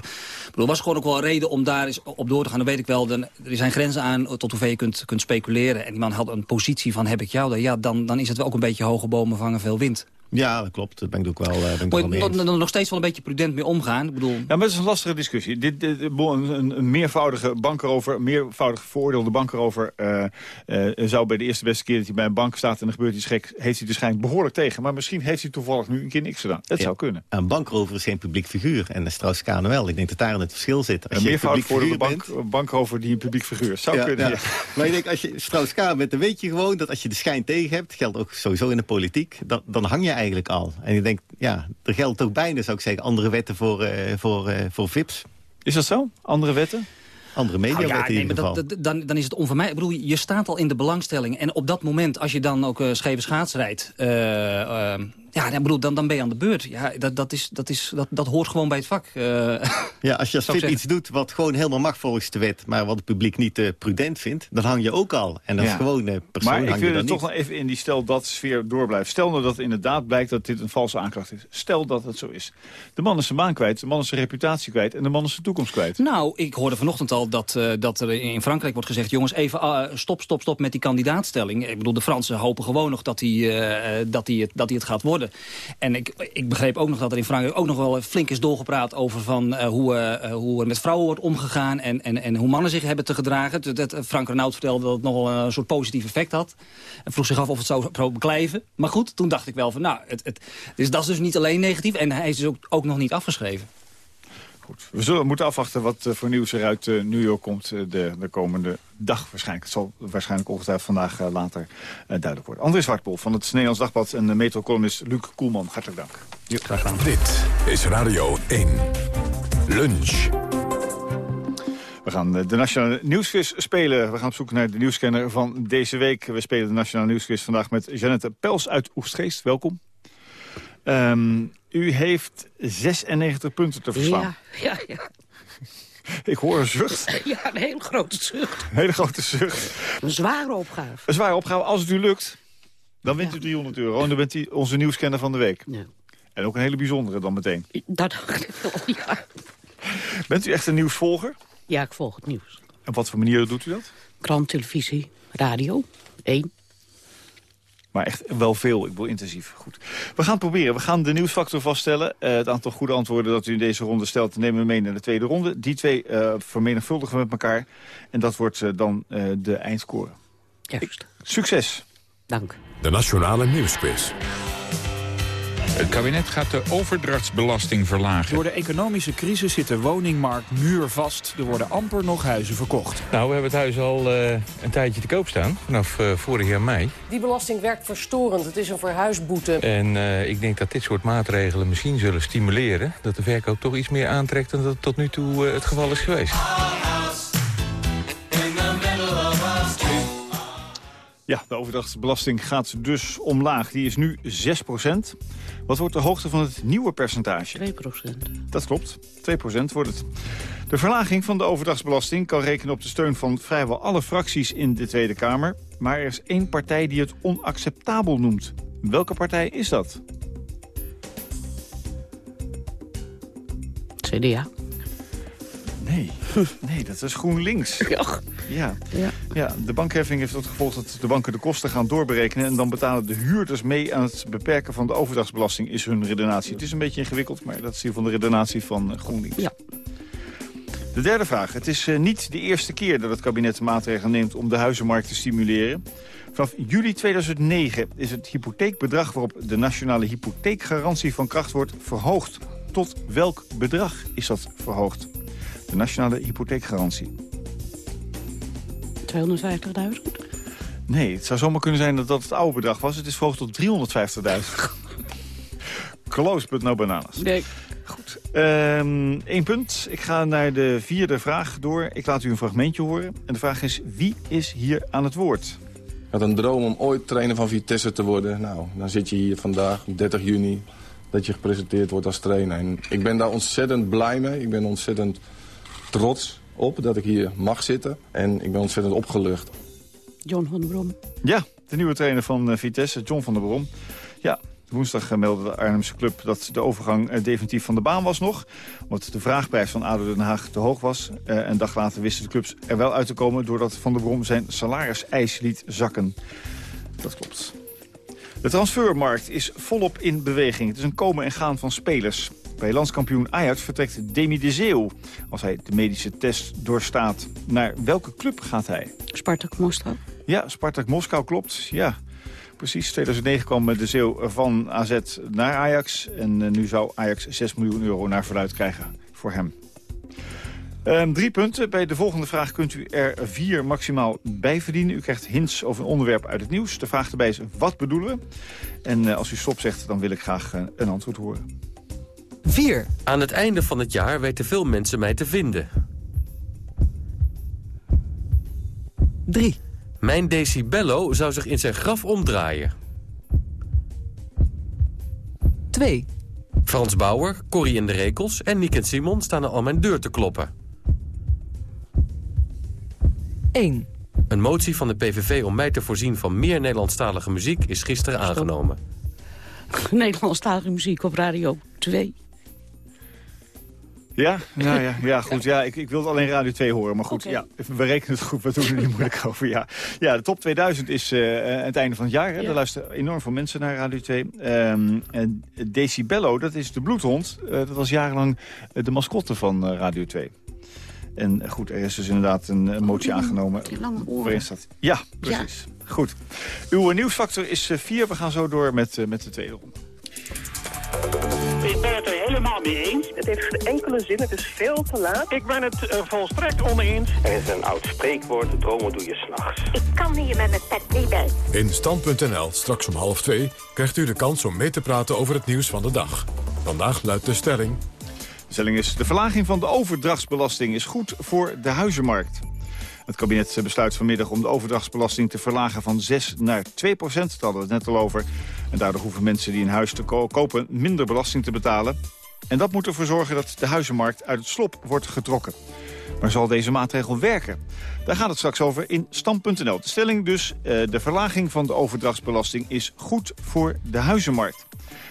Speaker 31: er was gewoon ook wel een reden om daar eens op door te gaan. Dan weet ik wel, dan, er zijn grenzen aan tot hoeveel je kunt, kunt speculeren. En die man had een positie van heb ik jou. Ja, dan, dan is het wel ook een beetje hoge bomen vangen veel wind.
Speaker 32: Ja, dat klopt. Dat ben ik ook wel, uh, ben ik wel
Speaker 31: nog, nog, nog steeds wel een beetje prudent mee omgaan. Ik bedoel...
Speaker 16: Ja, maar het is een lastige discussie. Dit, dit een, een, meervoudige bankerover, meervoudig veroordeelde bankerover... Uh, uh, zou bij de eerste beste keer dat hij bij een bank staat... en er gebeurt iets gek, heeft hij de schijn behoorlijk tegen. Maar misschien heeft hij toevallig nu een keer niks gedaan. Dat ja, zou kunnen.
Speaker 32: Een bankerover is geen publiek figuur. En de Strauss-Kaan wel. Ik denk dat daar het verschil zit.
Speaker 16: Als een meervoudig veroordeelde bank, bankerover die een publiek figuur zou
Speaker 32: ja,
Speaker 16: kunnen.
Speaker 32: Ja. maar ik denk, als je Strauss-Kaan bent, dan weet je gewoon... dat als je de schijn tegen hebt, geldt ook sowieso in de politiek... dan, dan hang je eigenlijk al. En ik denk, ja, er geldt ook bijna, zou ik zeggen, andere wetten voor, uh, voor, uh, voor VIP's.
Speaker 16: Is dat zo? Andere wetten?
Speaker 32: Andere media
Speaker 31: Nou ja,
Speaker 32: in
Speaker 31: nee,
Speaker 32: ieder
Speaker 31: maar
Speaker 32: geval.
Speaker 31: dat, dat- dan, dan is het onvermijdelijk. Ik bedoel, je staat al in de belangstelling. En op dat moment, als je dan ook uh, scheve schaats rijdt... ja, dan, bedoel, dan, dan ben je aan de beurt. Ja, dat, dat, is, dat, is, dat, dat hoort gewoon bij het vak. eh.
Speaker 32: Ja, als je als VIP iets doet wat gewoon helemaal mag volgens de wet... maar wat het publiek niet eh, prudent vindt, dan hang je ook al. En als
Speaker 16: Ja.
Speaker 32: gewone persoon
Speaker 16: Maar ik wil er toch nog even in die stel dat sfeer doorblijft. Stel nou dat het inderdaad blijkt dat dit een valse aanklacht is. Stel dat het zo is. De man is zijn baan kwijt, de man is zijn reputatie kwijt... en de man is zijn toekomst kwijt.
Speaker 31: Nou, ik hoorde vanochtend al dat, eh, dat er in Frankrijk wordt gezegd... jongens, even eh, stop, stop, stop met die kandidaatstelling. Ik bedoel, de Fransen hopen gewoon nog dat hij, eh, dat dat hij het gaat worden. En ik, ik begreep ook nog dat er in Frankrijk ook nog wel flink is doorgepraat... over van, eh, hoe, eh, hoe er met vrouwen wordt omgegaan en, en, en hoe mannen zich hebben te gedragen. Dat, Frank Renaud vertelde dat het nogal een soort positief effect had. En vroeg zich af of het zou, zou beklijven. Maar goed, toen dacht ik wel van, nou, het, het, dus dat is dus niet alleen negatief... en hij is dus ook, ook nog niet afgeschreven.
Speaker 16: We zullen moeten afwachten wat eh, voor nieuws er uit eh, New York komt eh, de, de komende dag waarschijnlijk. Het zal waarschijnlijk ongetwijfeld vandaag later duidelijk worden. André Zwartpol van het Nederlands Dagblad en de metrocolumnist Luc Koelman. Hartelijk dank.
Speaker 33: graag gedaan.
Speaker 1: Dit is Radio 1. Lunch.
Speaker 16: We gaan de Nationale Nieuwsquiz spelen. We gaan op zoek naar de nieuwscanner van deze week. We spelen de Nationale Nieuwsquiz vandaag met Jeannette Pels uit Oestgeest. Welkom. Ehm, u heeft 96 punten te verslaan.
Speaker 34: Ja, ja, ja.
Speaker 16: Ik hoor een zucht.
Speaker 34: Ja, een hele grote zucht.
Speaker 16: Een hele grote zucht.
Speaker 34: Een zware opgave.
Speaker 16: Een zware opgave. Als het u lukt, dan wint u 300 euro. En dan bent u onze nieuwscanner van de week.
Speaker 34: Ja.
Speaker 16: En ook een hele bijzondere dan meteen.
Speaker 34: Dat dacht ik wel, ja.
Speaker 16: Bent u echt een nieuwsvolger?
Speaker 34: Ja, ik volg het nieuws.
Speaker 16: En op wat voor manier doet u dat?
Speaker 34: Krant, televisie, radio. Eén.
Speaker 16: Maar echt wel veel, ik bedoel intensief. Goed. We gaan het proberen. We gaan de nieuwsfactor vaststellen. Eh, het aantal goede antwoorden dat u in deze ronde stelt... nemen we mee naar de tweede ronde. Die twee eh, vermenigvuldigen we met elkaar. En dat wordt eh, dan eh, de eindscore.
Speaker 34: Juist.
Speaker 16: Succes.
Speaker 34: Dank.
Speaker 1: De Nationale Nieuwsquiz.
Speaker 35: Het kabinet gaat de overdrachtsbelasting verlagen.
Speaker 36: Door de economische crisis zit de woningmarkt muurvast. Er worden amper nog huizen verkocht.
Speaker 37: Nou, we hebben het huis al eh, een tijdje te koop staan. Vanaf eh, vorig jaar mei.
Speaker 38: Die belasting werkt verstorend. Het is een verhuisboete.
Speaker 37: En eh, ik denk dat dit soort maatregelen misschien zullen stimuleren... dat de verkoop toch iets meer aantrekt dan dat tot nu toe het geval is geweest.
Speaker 16: Ja, de overdrachtsbelasting gaat dus omlaag. Die is nu 6% Wat wordt de hoogte van het nieuwe percentage?
Speaker 34: 2%
Speaker 16: Dat klopt, 2% wordt het. De verlaging van de overdrachtsbelasting kan rekenen op de steun van vrijwel alle fracties in de Tweede Kamer. Maar er is één partij die het onacceptabel noemt. Welke partij is dat?
Speaker 34: CDA.
Speaker 16: Nee, nee, dat is GroenLinks.
Speaker 34: Ja.
Speaker 16: Ja.
Speaker 34: Ja.
Speaker 16: de bankheffing heeft tot gevolg dat de banken de kosten gaan doorberekenen... en dan betalen de huurders mee aan het beperken van de overdrachtsbelasting... is hun redenatie. Het is een beetje ingewikkeld, maar dat is hier van de redenatie van eh, GroenLinks.
Speaker 34: Ja.
Speaker 16: De derde vraag. Het is eh, niet de eerste keer dat het kabinet maatregelen neemt... om de huizenmarkt te stimuleren. Vanaf juli 2009 is het hypotheekbedrag waarop de nationale hypotheekgarantie van kracht wordt verhoogd. Tot welk bedrag is dat verhoogd? De nationale hypotheekgarantie.
Speaker 34: 250.000?
Speaker 16: Nee, het zou zomaar kunnen zijn dat dat het oude bedrag was. Het is verhoogd tot 350.000. Close but no bananas.
Speaker 34: Nee.
Speaker 16: Goed. Eén Eén punt. Ik ga naar de vierde vraag door. Ik laat u een fragmentje horen. En de vraag is, wie is hier aan het woord?
Speaker 39: Ik had een droom om ooit trainer van Vitesse te worden. Nou, dan zit je hier vandaag, 30 juni, dat je gepresenteerd wordt als trainer. En ik ben daar ontzettend blij mee. Ik ben ontzettend trots op dat ik hier mag zitten. En ik ben ontzettend opgelucht.
Speaker 34: John van der Brom.
Speaker 16: Ja, de nieuwe trainer van eh, Vitesse, John van der Brom. Ja, woensdag eh, meldde de Arnhemse club dat de overgang eh, definitief van de baan was nog. Omdat de vraagprijs van ADO Den Haag te hoog was. Eh, een dag later wisten de clubs er wel uit te komen... doordat Van der Brom zijn salariseis liet zakken. Dat klopt. De transfermarkt is volop in beweging. Het is een komen en gaan van spelers. Bij landskampioen Ajax vertrekt Demi de Zeeuw. Als hij de medische test doorstaat. Naar welke club gaat hij?
Speaker 34: Spartak Moskou.
Speaker 16: Ja, Spartak Moskou klopt. Ja, precies. 2009 kwam de Zeeuw van AZ naar Ajax. En eh, nu zou Ajax 6 miljoen euro naar verluid krijgen voor hem. Ehm, drie punten. Bij de volgende vraag kunt u er vier maximaal bij verdienen. U krijgt hints over een onderwerp uit het nieuws. De vraag erbij is, wat bedoelen we? En eh, als u stop zegt, dan wil ik graag eh, een antwoord horen.
Speaker 40: 4. Aan het einde van het jaar weten veel mensen mij te vinden.
Speaker 41: 3. Mijn decibello zou zich in zijn graf omdraaien. 2. Frans Bauer, Corrie in de Rekels en Nick en Simon staan al aan mijn deur te kloppen. 1. Een motie van de PVV om mij te voorzien van meer Nederlandstalige muziek is gisteren aangenomen.
Speaker 34: Nederlandstalige muziek op Radio 2.
Speaker 16: Ja, nou ja, ja goed. Ja, ik, ik wilde alleen Radio 2 horen. Maar goed, ja, we rekenen het goed. We doen er niet moeilijk over. Ja, ja de top 2000 is uh, het einde van het jaar. Hè. Ja. Er luisteren enorm veel mensen naar Radio 2. Um, en Decibello, dat is de bloedhond. Uh, dat was jarenlang de mascotte van uh, Radio 2. En goed, er is dus inderdaad een motie aangenomen.
Speaker 34: Die lange oren.
Speaker 16: Dat? Ja, precies. Ja. Goed. Uw nieuwsfactor is 4. We gaan zo door met, met de tweede ronde.
Speaker 42: Ik ben het er helemaal mee eens.
Speaker 43: Het heeft geen enkele zin, het is veel te laat.
Speaker 42: Ik ben het uh, volstrekt oneens.
Speaker 44: Er is een oud spreekwoord, dromen doe je s'nachts.
Speaker 45: Ik kan hier met mijn pet niet bij.
Speaker 1: In Stand.nl, straks om half twee, krijgt u de kans om mee te praten over het nieuws van de dag. Vandaag luidt de stelling...
Speaker 16: De stelling is, de verlaging van de overdrachtsbelasting is goed voor de huizenmarkt. Het kabinet besluit vanmiddag om de overdrachtsbelasting te verlagen van 6 naar 2 procent. Daar hadden we het net al over. En daardoor hoeven mensen die een huis te ko kopen minder belasting te betalen. En dat moet ervoor zorgen dat de huizenmarkt uit het slop wordt getrokken. Maar zal deze maatregel werken? Daar gaat het straks over in Stam.nl. De stelling dus, de verlaging van de overdrachtsbelasting is goed voor de huizenmarkt.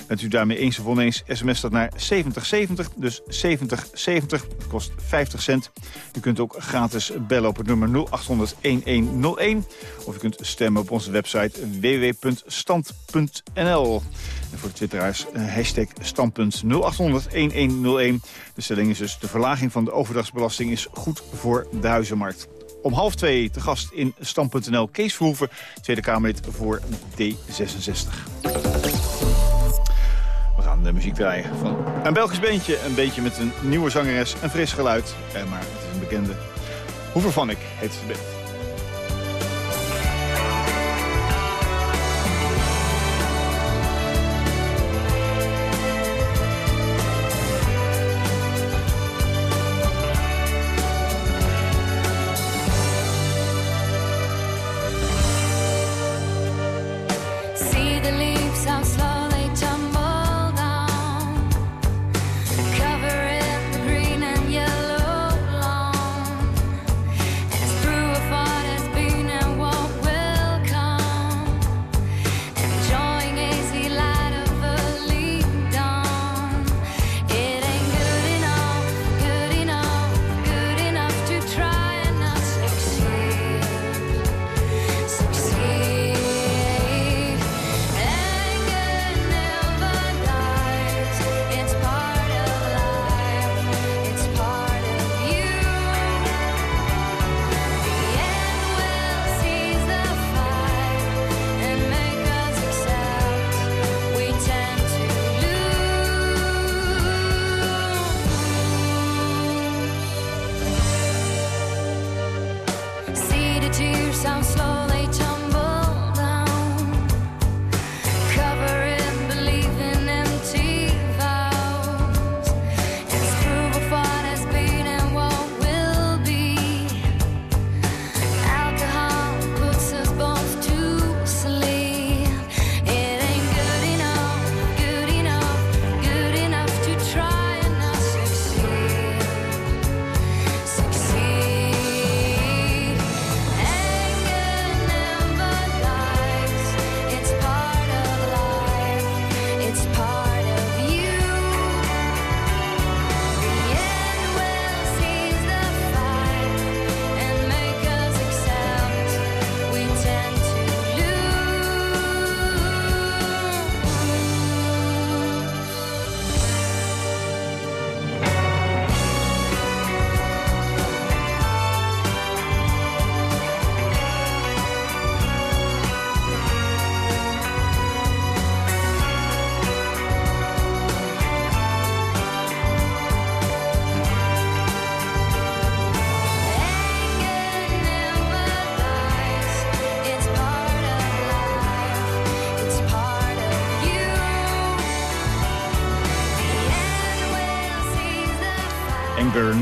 Speaker 16: Bent u daarmee eens of oneens, sms dat naar 7070, dus 7070. Dat kost 50 cent. U kunt ook gratis bellen op het nummer 0800-1101. Of u kunt stemmen op onze website www.stand.nl. En voor de twitteraars hashtag standpunt 0800-1101. De stelling is dus de verlaging van de overdagsbelasting is goed voor de huizenmarkt. Om half twee te gast in Stam.nl Kees Verhoeven, Tweede Kamerlid voor D66 de muziek draaien van een Belgisch beentje. Een beetje met een nieuwe zangeres, een fris geluid. Maar het is een bekende. Hoeveel van ik heet ze band.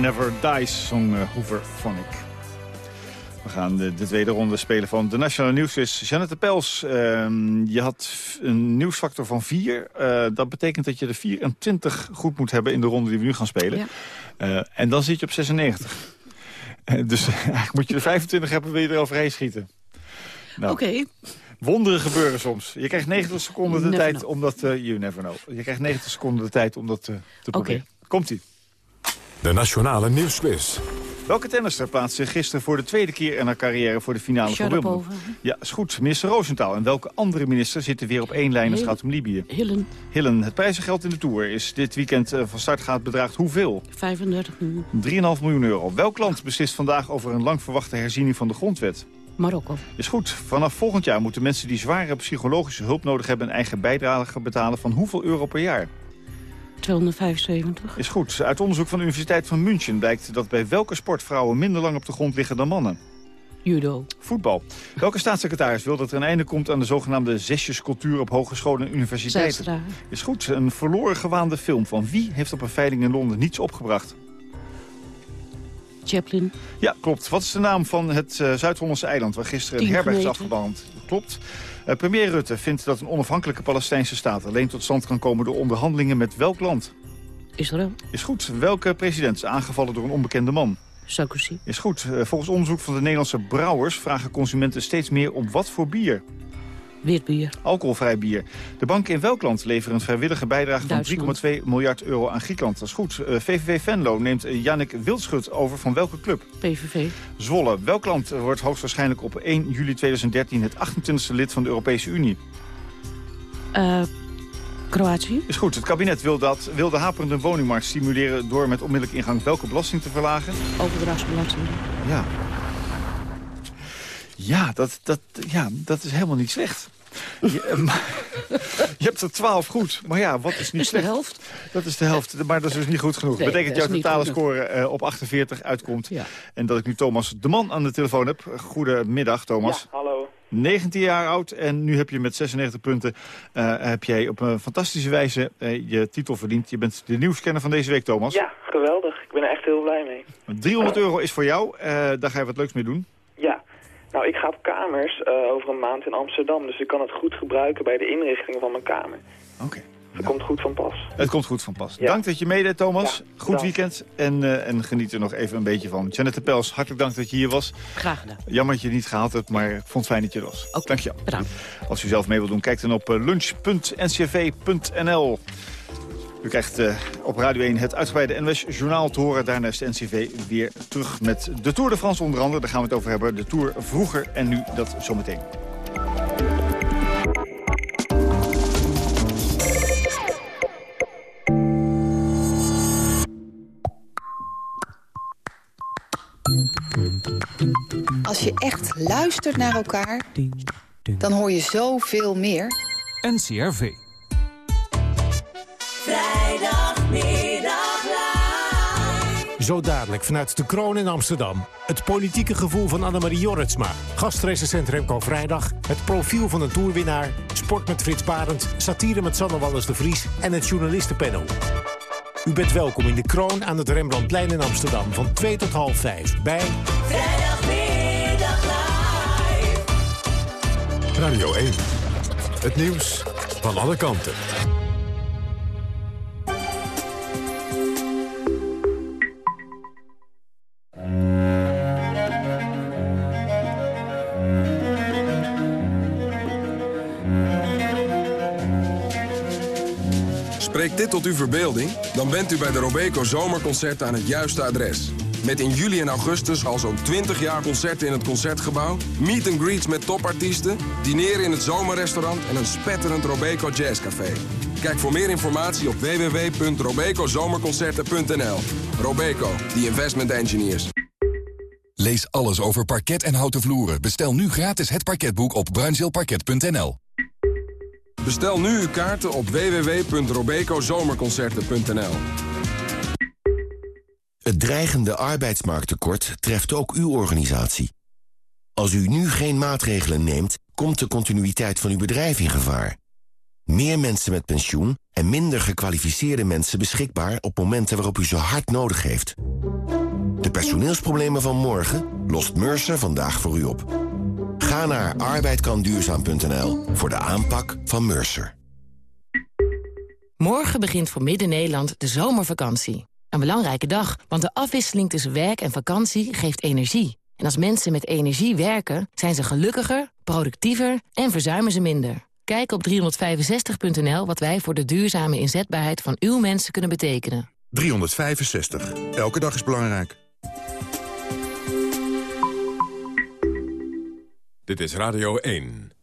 Speaker 16: Never Dies, zong uh, Hoover Phonic. We gaan de, de tweede ronde spelen van de Nationale Nieuwsquiz. Jeannette Pels, ehm, je had een nieuwsfactor van 4. Uh, dat betekent dat je de 24 goed moet hebben in de ronde die we nu gaan spelen. Ja. Uh, en dan zit je op 96. dus eigenlijk moet je de 25 hebben, wil je er overheen schieten.
Speaker 34: Nou. Oké. Okay.
Speaker 16: Wonderen gebeuren soms. Je krijgt 90 seconden de tijd know. om dat... Uh, you never know. Je krijgt 90 seconden de tijd om dat uh, te proberen. Okay. Komt-ie.
Speaker 46: De Nationale Nieuwsquiz.
Speaker 16: Welke tennister plaatste zich gisteren voor de tweede keer in haar carrière voor de finale van Wimbledon? Ja, is goed. Minister Roosentaal. En welke andere minister zitten weer op één lijn als het gaat om Libië?
Speaker 34: Hillen.
Speaker 16: Hillen. Het prijzengeld in de Tour is dit weekend uh, van start gaat bedraagt hoeveel?
Speaker 34: 35 miljoen.
Speaker 16: 3,5 miljoen euro. Welk land beslist vandaag over een lang verwachte herziening van de grondwet?
Speaker 34: Marokko.
Speaker 16: Is goed. Vanaf volgend jaar moeten mensen die zware psychologische hulp nodig hebben... een eigen bijdrage betalen van hoeveel euro per jaar?
Speaker 34: 275.
Speaker 16: Is goed. Uit onderzoek van de Universiteit van München blijkt dat bij welke sport vrouwen minder lang op de grond liggen dan mannen.
Speaker 34: Judo.
Speaker 16: Voetbal. Welke staatssecretaris wil dat er een einde komt aan de zogenaamde zesjescultuur op hogescholen en universiteiten?
Speaker 34: Zijstra.
Speaker 16: Is goed. Een verloren gewaande film van wie heeft op een veiling in Londen niets opgebracht?
Speaker 34: Chaplin.
Speaker 16: Ja, klopt. Wat is de naam van het uh, Zuid-Hollandse eiland waar gisteren een herberg is afgebrand? Klopt. Uh, premier Rutte vindt dat een onafhankelijke Palestijnse staat alleen tot stand kan komen door onderhandelingen met welk land?
Speaker 34: Israël.
Speaker 16: Is goed. Welke president is aangevallen door een onbekende man?
Speaker 34: Sarkozy.
Speaker 16: Is goed. Uh, volgens onderzoek van de Nederlandse brouwers vragen consumenten steeds meer om wat voor bier?
Speaker 34: Wit bier.
Speaker 16: Alcoholvrij bier. De banken in welk land leveren een vrijwillige bijdrage van 3,2 miljard euro aan Griekenland? Dat is goed. VVV Venlo neemt Jannik Wildschut over van welke club?
Speaker 34: PVV.
Speaker 16: Zwolle. Welk land wordt hoogstwaarschijnlijk op 1 juli 2013 het 28e lid van de Europese Unie?
Speaker 34: Uh, Kroatië.
Speaker 16: Is goed. Het kabinet wil, dat, wil de haperende woningmarkt stimuleren door met onmiddellijke ingang welke belasting te verlagen?
Speaker 34: Overdrachtsbelasting.
Speaker 16: Ja. Ja, dat, dat, ja, dat is helemaal niet slecht. Je, maar, je hebt er twaalf goed. Maar ja, wat is niet
Speaker 34: is
Speaker 16: slecht?
Speaker 34: de helft.
Speaker 16: Dat is de helft. Maar dat is dus niet goed genoeg.
Speaker 34: Nee,
Speaker 16: dat betekent
Speaker 34: dat
Speaker 16: jouw totale score uh, op 48 uitkomt.
Speaker 34: Ja.
Speaker 16: En dat ik nu Thomas de Man aan de telefoon heb. Goedemiddag, Thomas.
Speaker 47: Ja, hallo.
Speaker 16: 19 jaar oud en nu heb je met 96 punten uh, heb jij op een fantastische wijze uh, je titel verdiend. Je bent de nieuwscanner van deze week, Thomas.
Speaker 47: Ja, geweldig. Ik ben er echt heel blij mee.
Speaker 16: 300 euro is voor jou. daar ga je wat leuks mee doen.
Speaker 47: Nou, ik ga op kamers uh, over een maand in Amsterdam. Dus ik kan het goed gebruiken bij de inrichting van mijn kamer.
Speaker 16: Oké. Okay.
Speaker 47: Het nou. komt goed van pas.
Speaker 16: Het komt goed van pas. Ja. Dank dat je meedeed, Thomas.
Speaker 47: Ja,
Speaker 16: goed weekend. En, uh, en geniet er nog even een beetje van. Jeannette Pels, hartelijk dank dat je hier was.
Speaker 34: Graag gedaan.
Speaker 16: Jammer dat je het niet gehaald hebt, maar ik vond het fijn dat je er was.
Speaker 34: Okay.
Speaker 16: Dank je wel.
Speaker 34: Bedankt.
Speaker 16: Als u zelf mee wilt doen, kijk dan op uh, lunch.ncv.nl. U krijgt uh, op Radio 1 het uitgebreide NWS Journaal te horen. Daarna is de NCV weer terug met de Tour de France onder andere. Daar gaan we het over hebben. De Tour vroeger en nu dat zometeen.
Speaker 48: Als je echt luistert naar elkaar, dan hoor je zoveel meer.
Speaker 49: NCRV.
Speaker 50: Vrijdagmiddag live.
Speaker 29: Zo dadelijk vanuit de Kroon in Amsterdam. Het politieke gevoel van Annemarie Jorritsma. Gastrecensent Remco Vrijdag. Het profiel van een toerwinnaar. Sport met Frits Barend. Satire met Sanne Wallis de Vries. En het journalistenpanel. U bent welkom in de Kroon aan het Rembrandtplein in Amsterdam. Van 2 tot half 5 bij...
Speaker 50: Vrijdagmiddag live.
Speaker 46: Radio 1. Het nieuws van alle kanten.
Speaker 14: Dit tot uw verbeelding? Dan bent u bij de Robeco Zomerconcerten aan het juiste adres. Met in juli en augustus al zo'n 20 jaar concerten in het Concertgebouw... meet and greets met topartiesten, dineren in het zomerrestaurant... en een spetterend Robeco Jazzcafé. Kijk voor meer informatie op www.robecozomerconcerten.nl. Robeco, the investment engineers.
Speaker 1: Lees alles over parket en houten vloeren. Bestel nu gratis het parketboek op bruinzeelparket.nl.
Speaker 14: Bestel nu uw kaarten op www.robecozomerconcerten.nl.
Speaker 40: Het dreigende arbeidsmarkttekort treft ook uw organisatie. Als u nu geen maatregelen neemt, komt de continuïteit van uw bedrijf in gevaar. Meer mensen met pensioen en minder gekwalificeerde mensen beschikbaar op momenten waarop u ze hard nodig heeft. De personeelsproblemen van morgen lost Mercer vandaag voor u op. Ga naar arbeidkanduurzaam.nl voor de aanpak van Mercer.
Speaker 51: Morgen begint voor Midden-Nederland de zomervakantie. Een belangrijke dag, want de afwisseling tussen werk en vakantie geeft energie. En als mensen met energie werken, zijn ze gelukkiger, productiever en verzuimen ze minder. Kijk op 365.nl wat wij voor de duurzame inzetbaarheid van uw mensen kunnen betekenen.
Speaker 52: 365. Elke dag is belangrijk.
Speaker 1: Dit is Radio 1.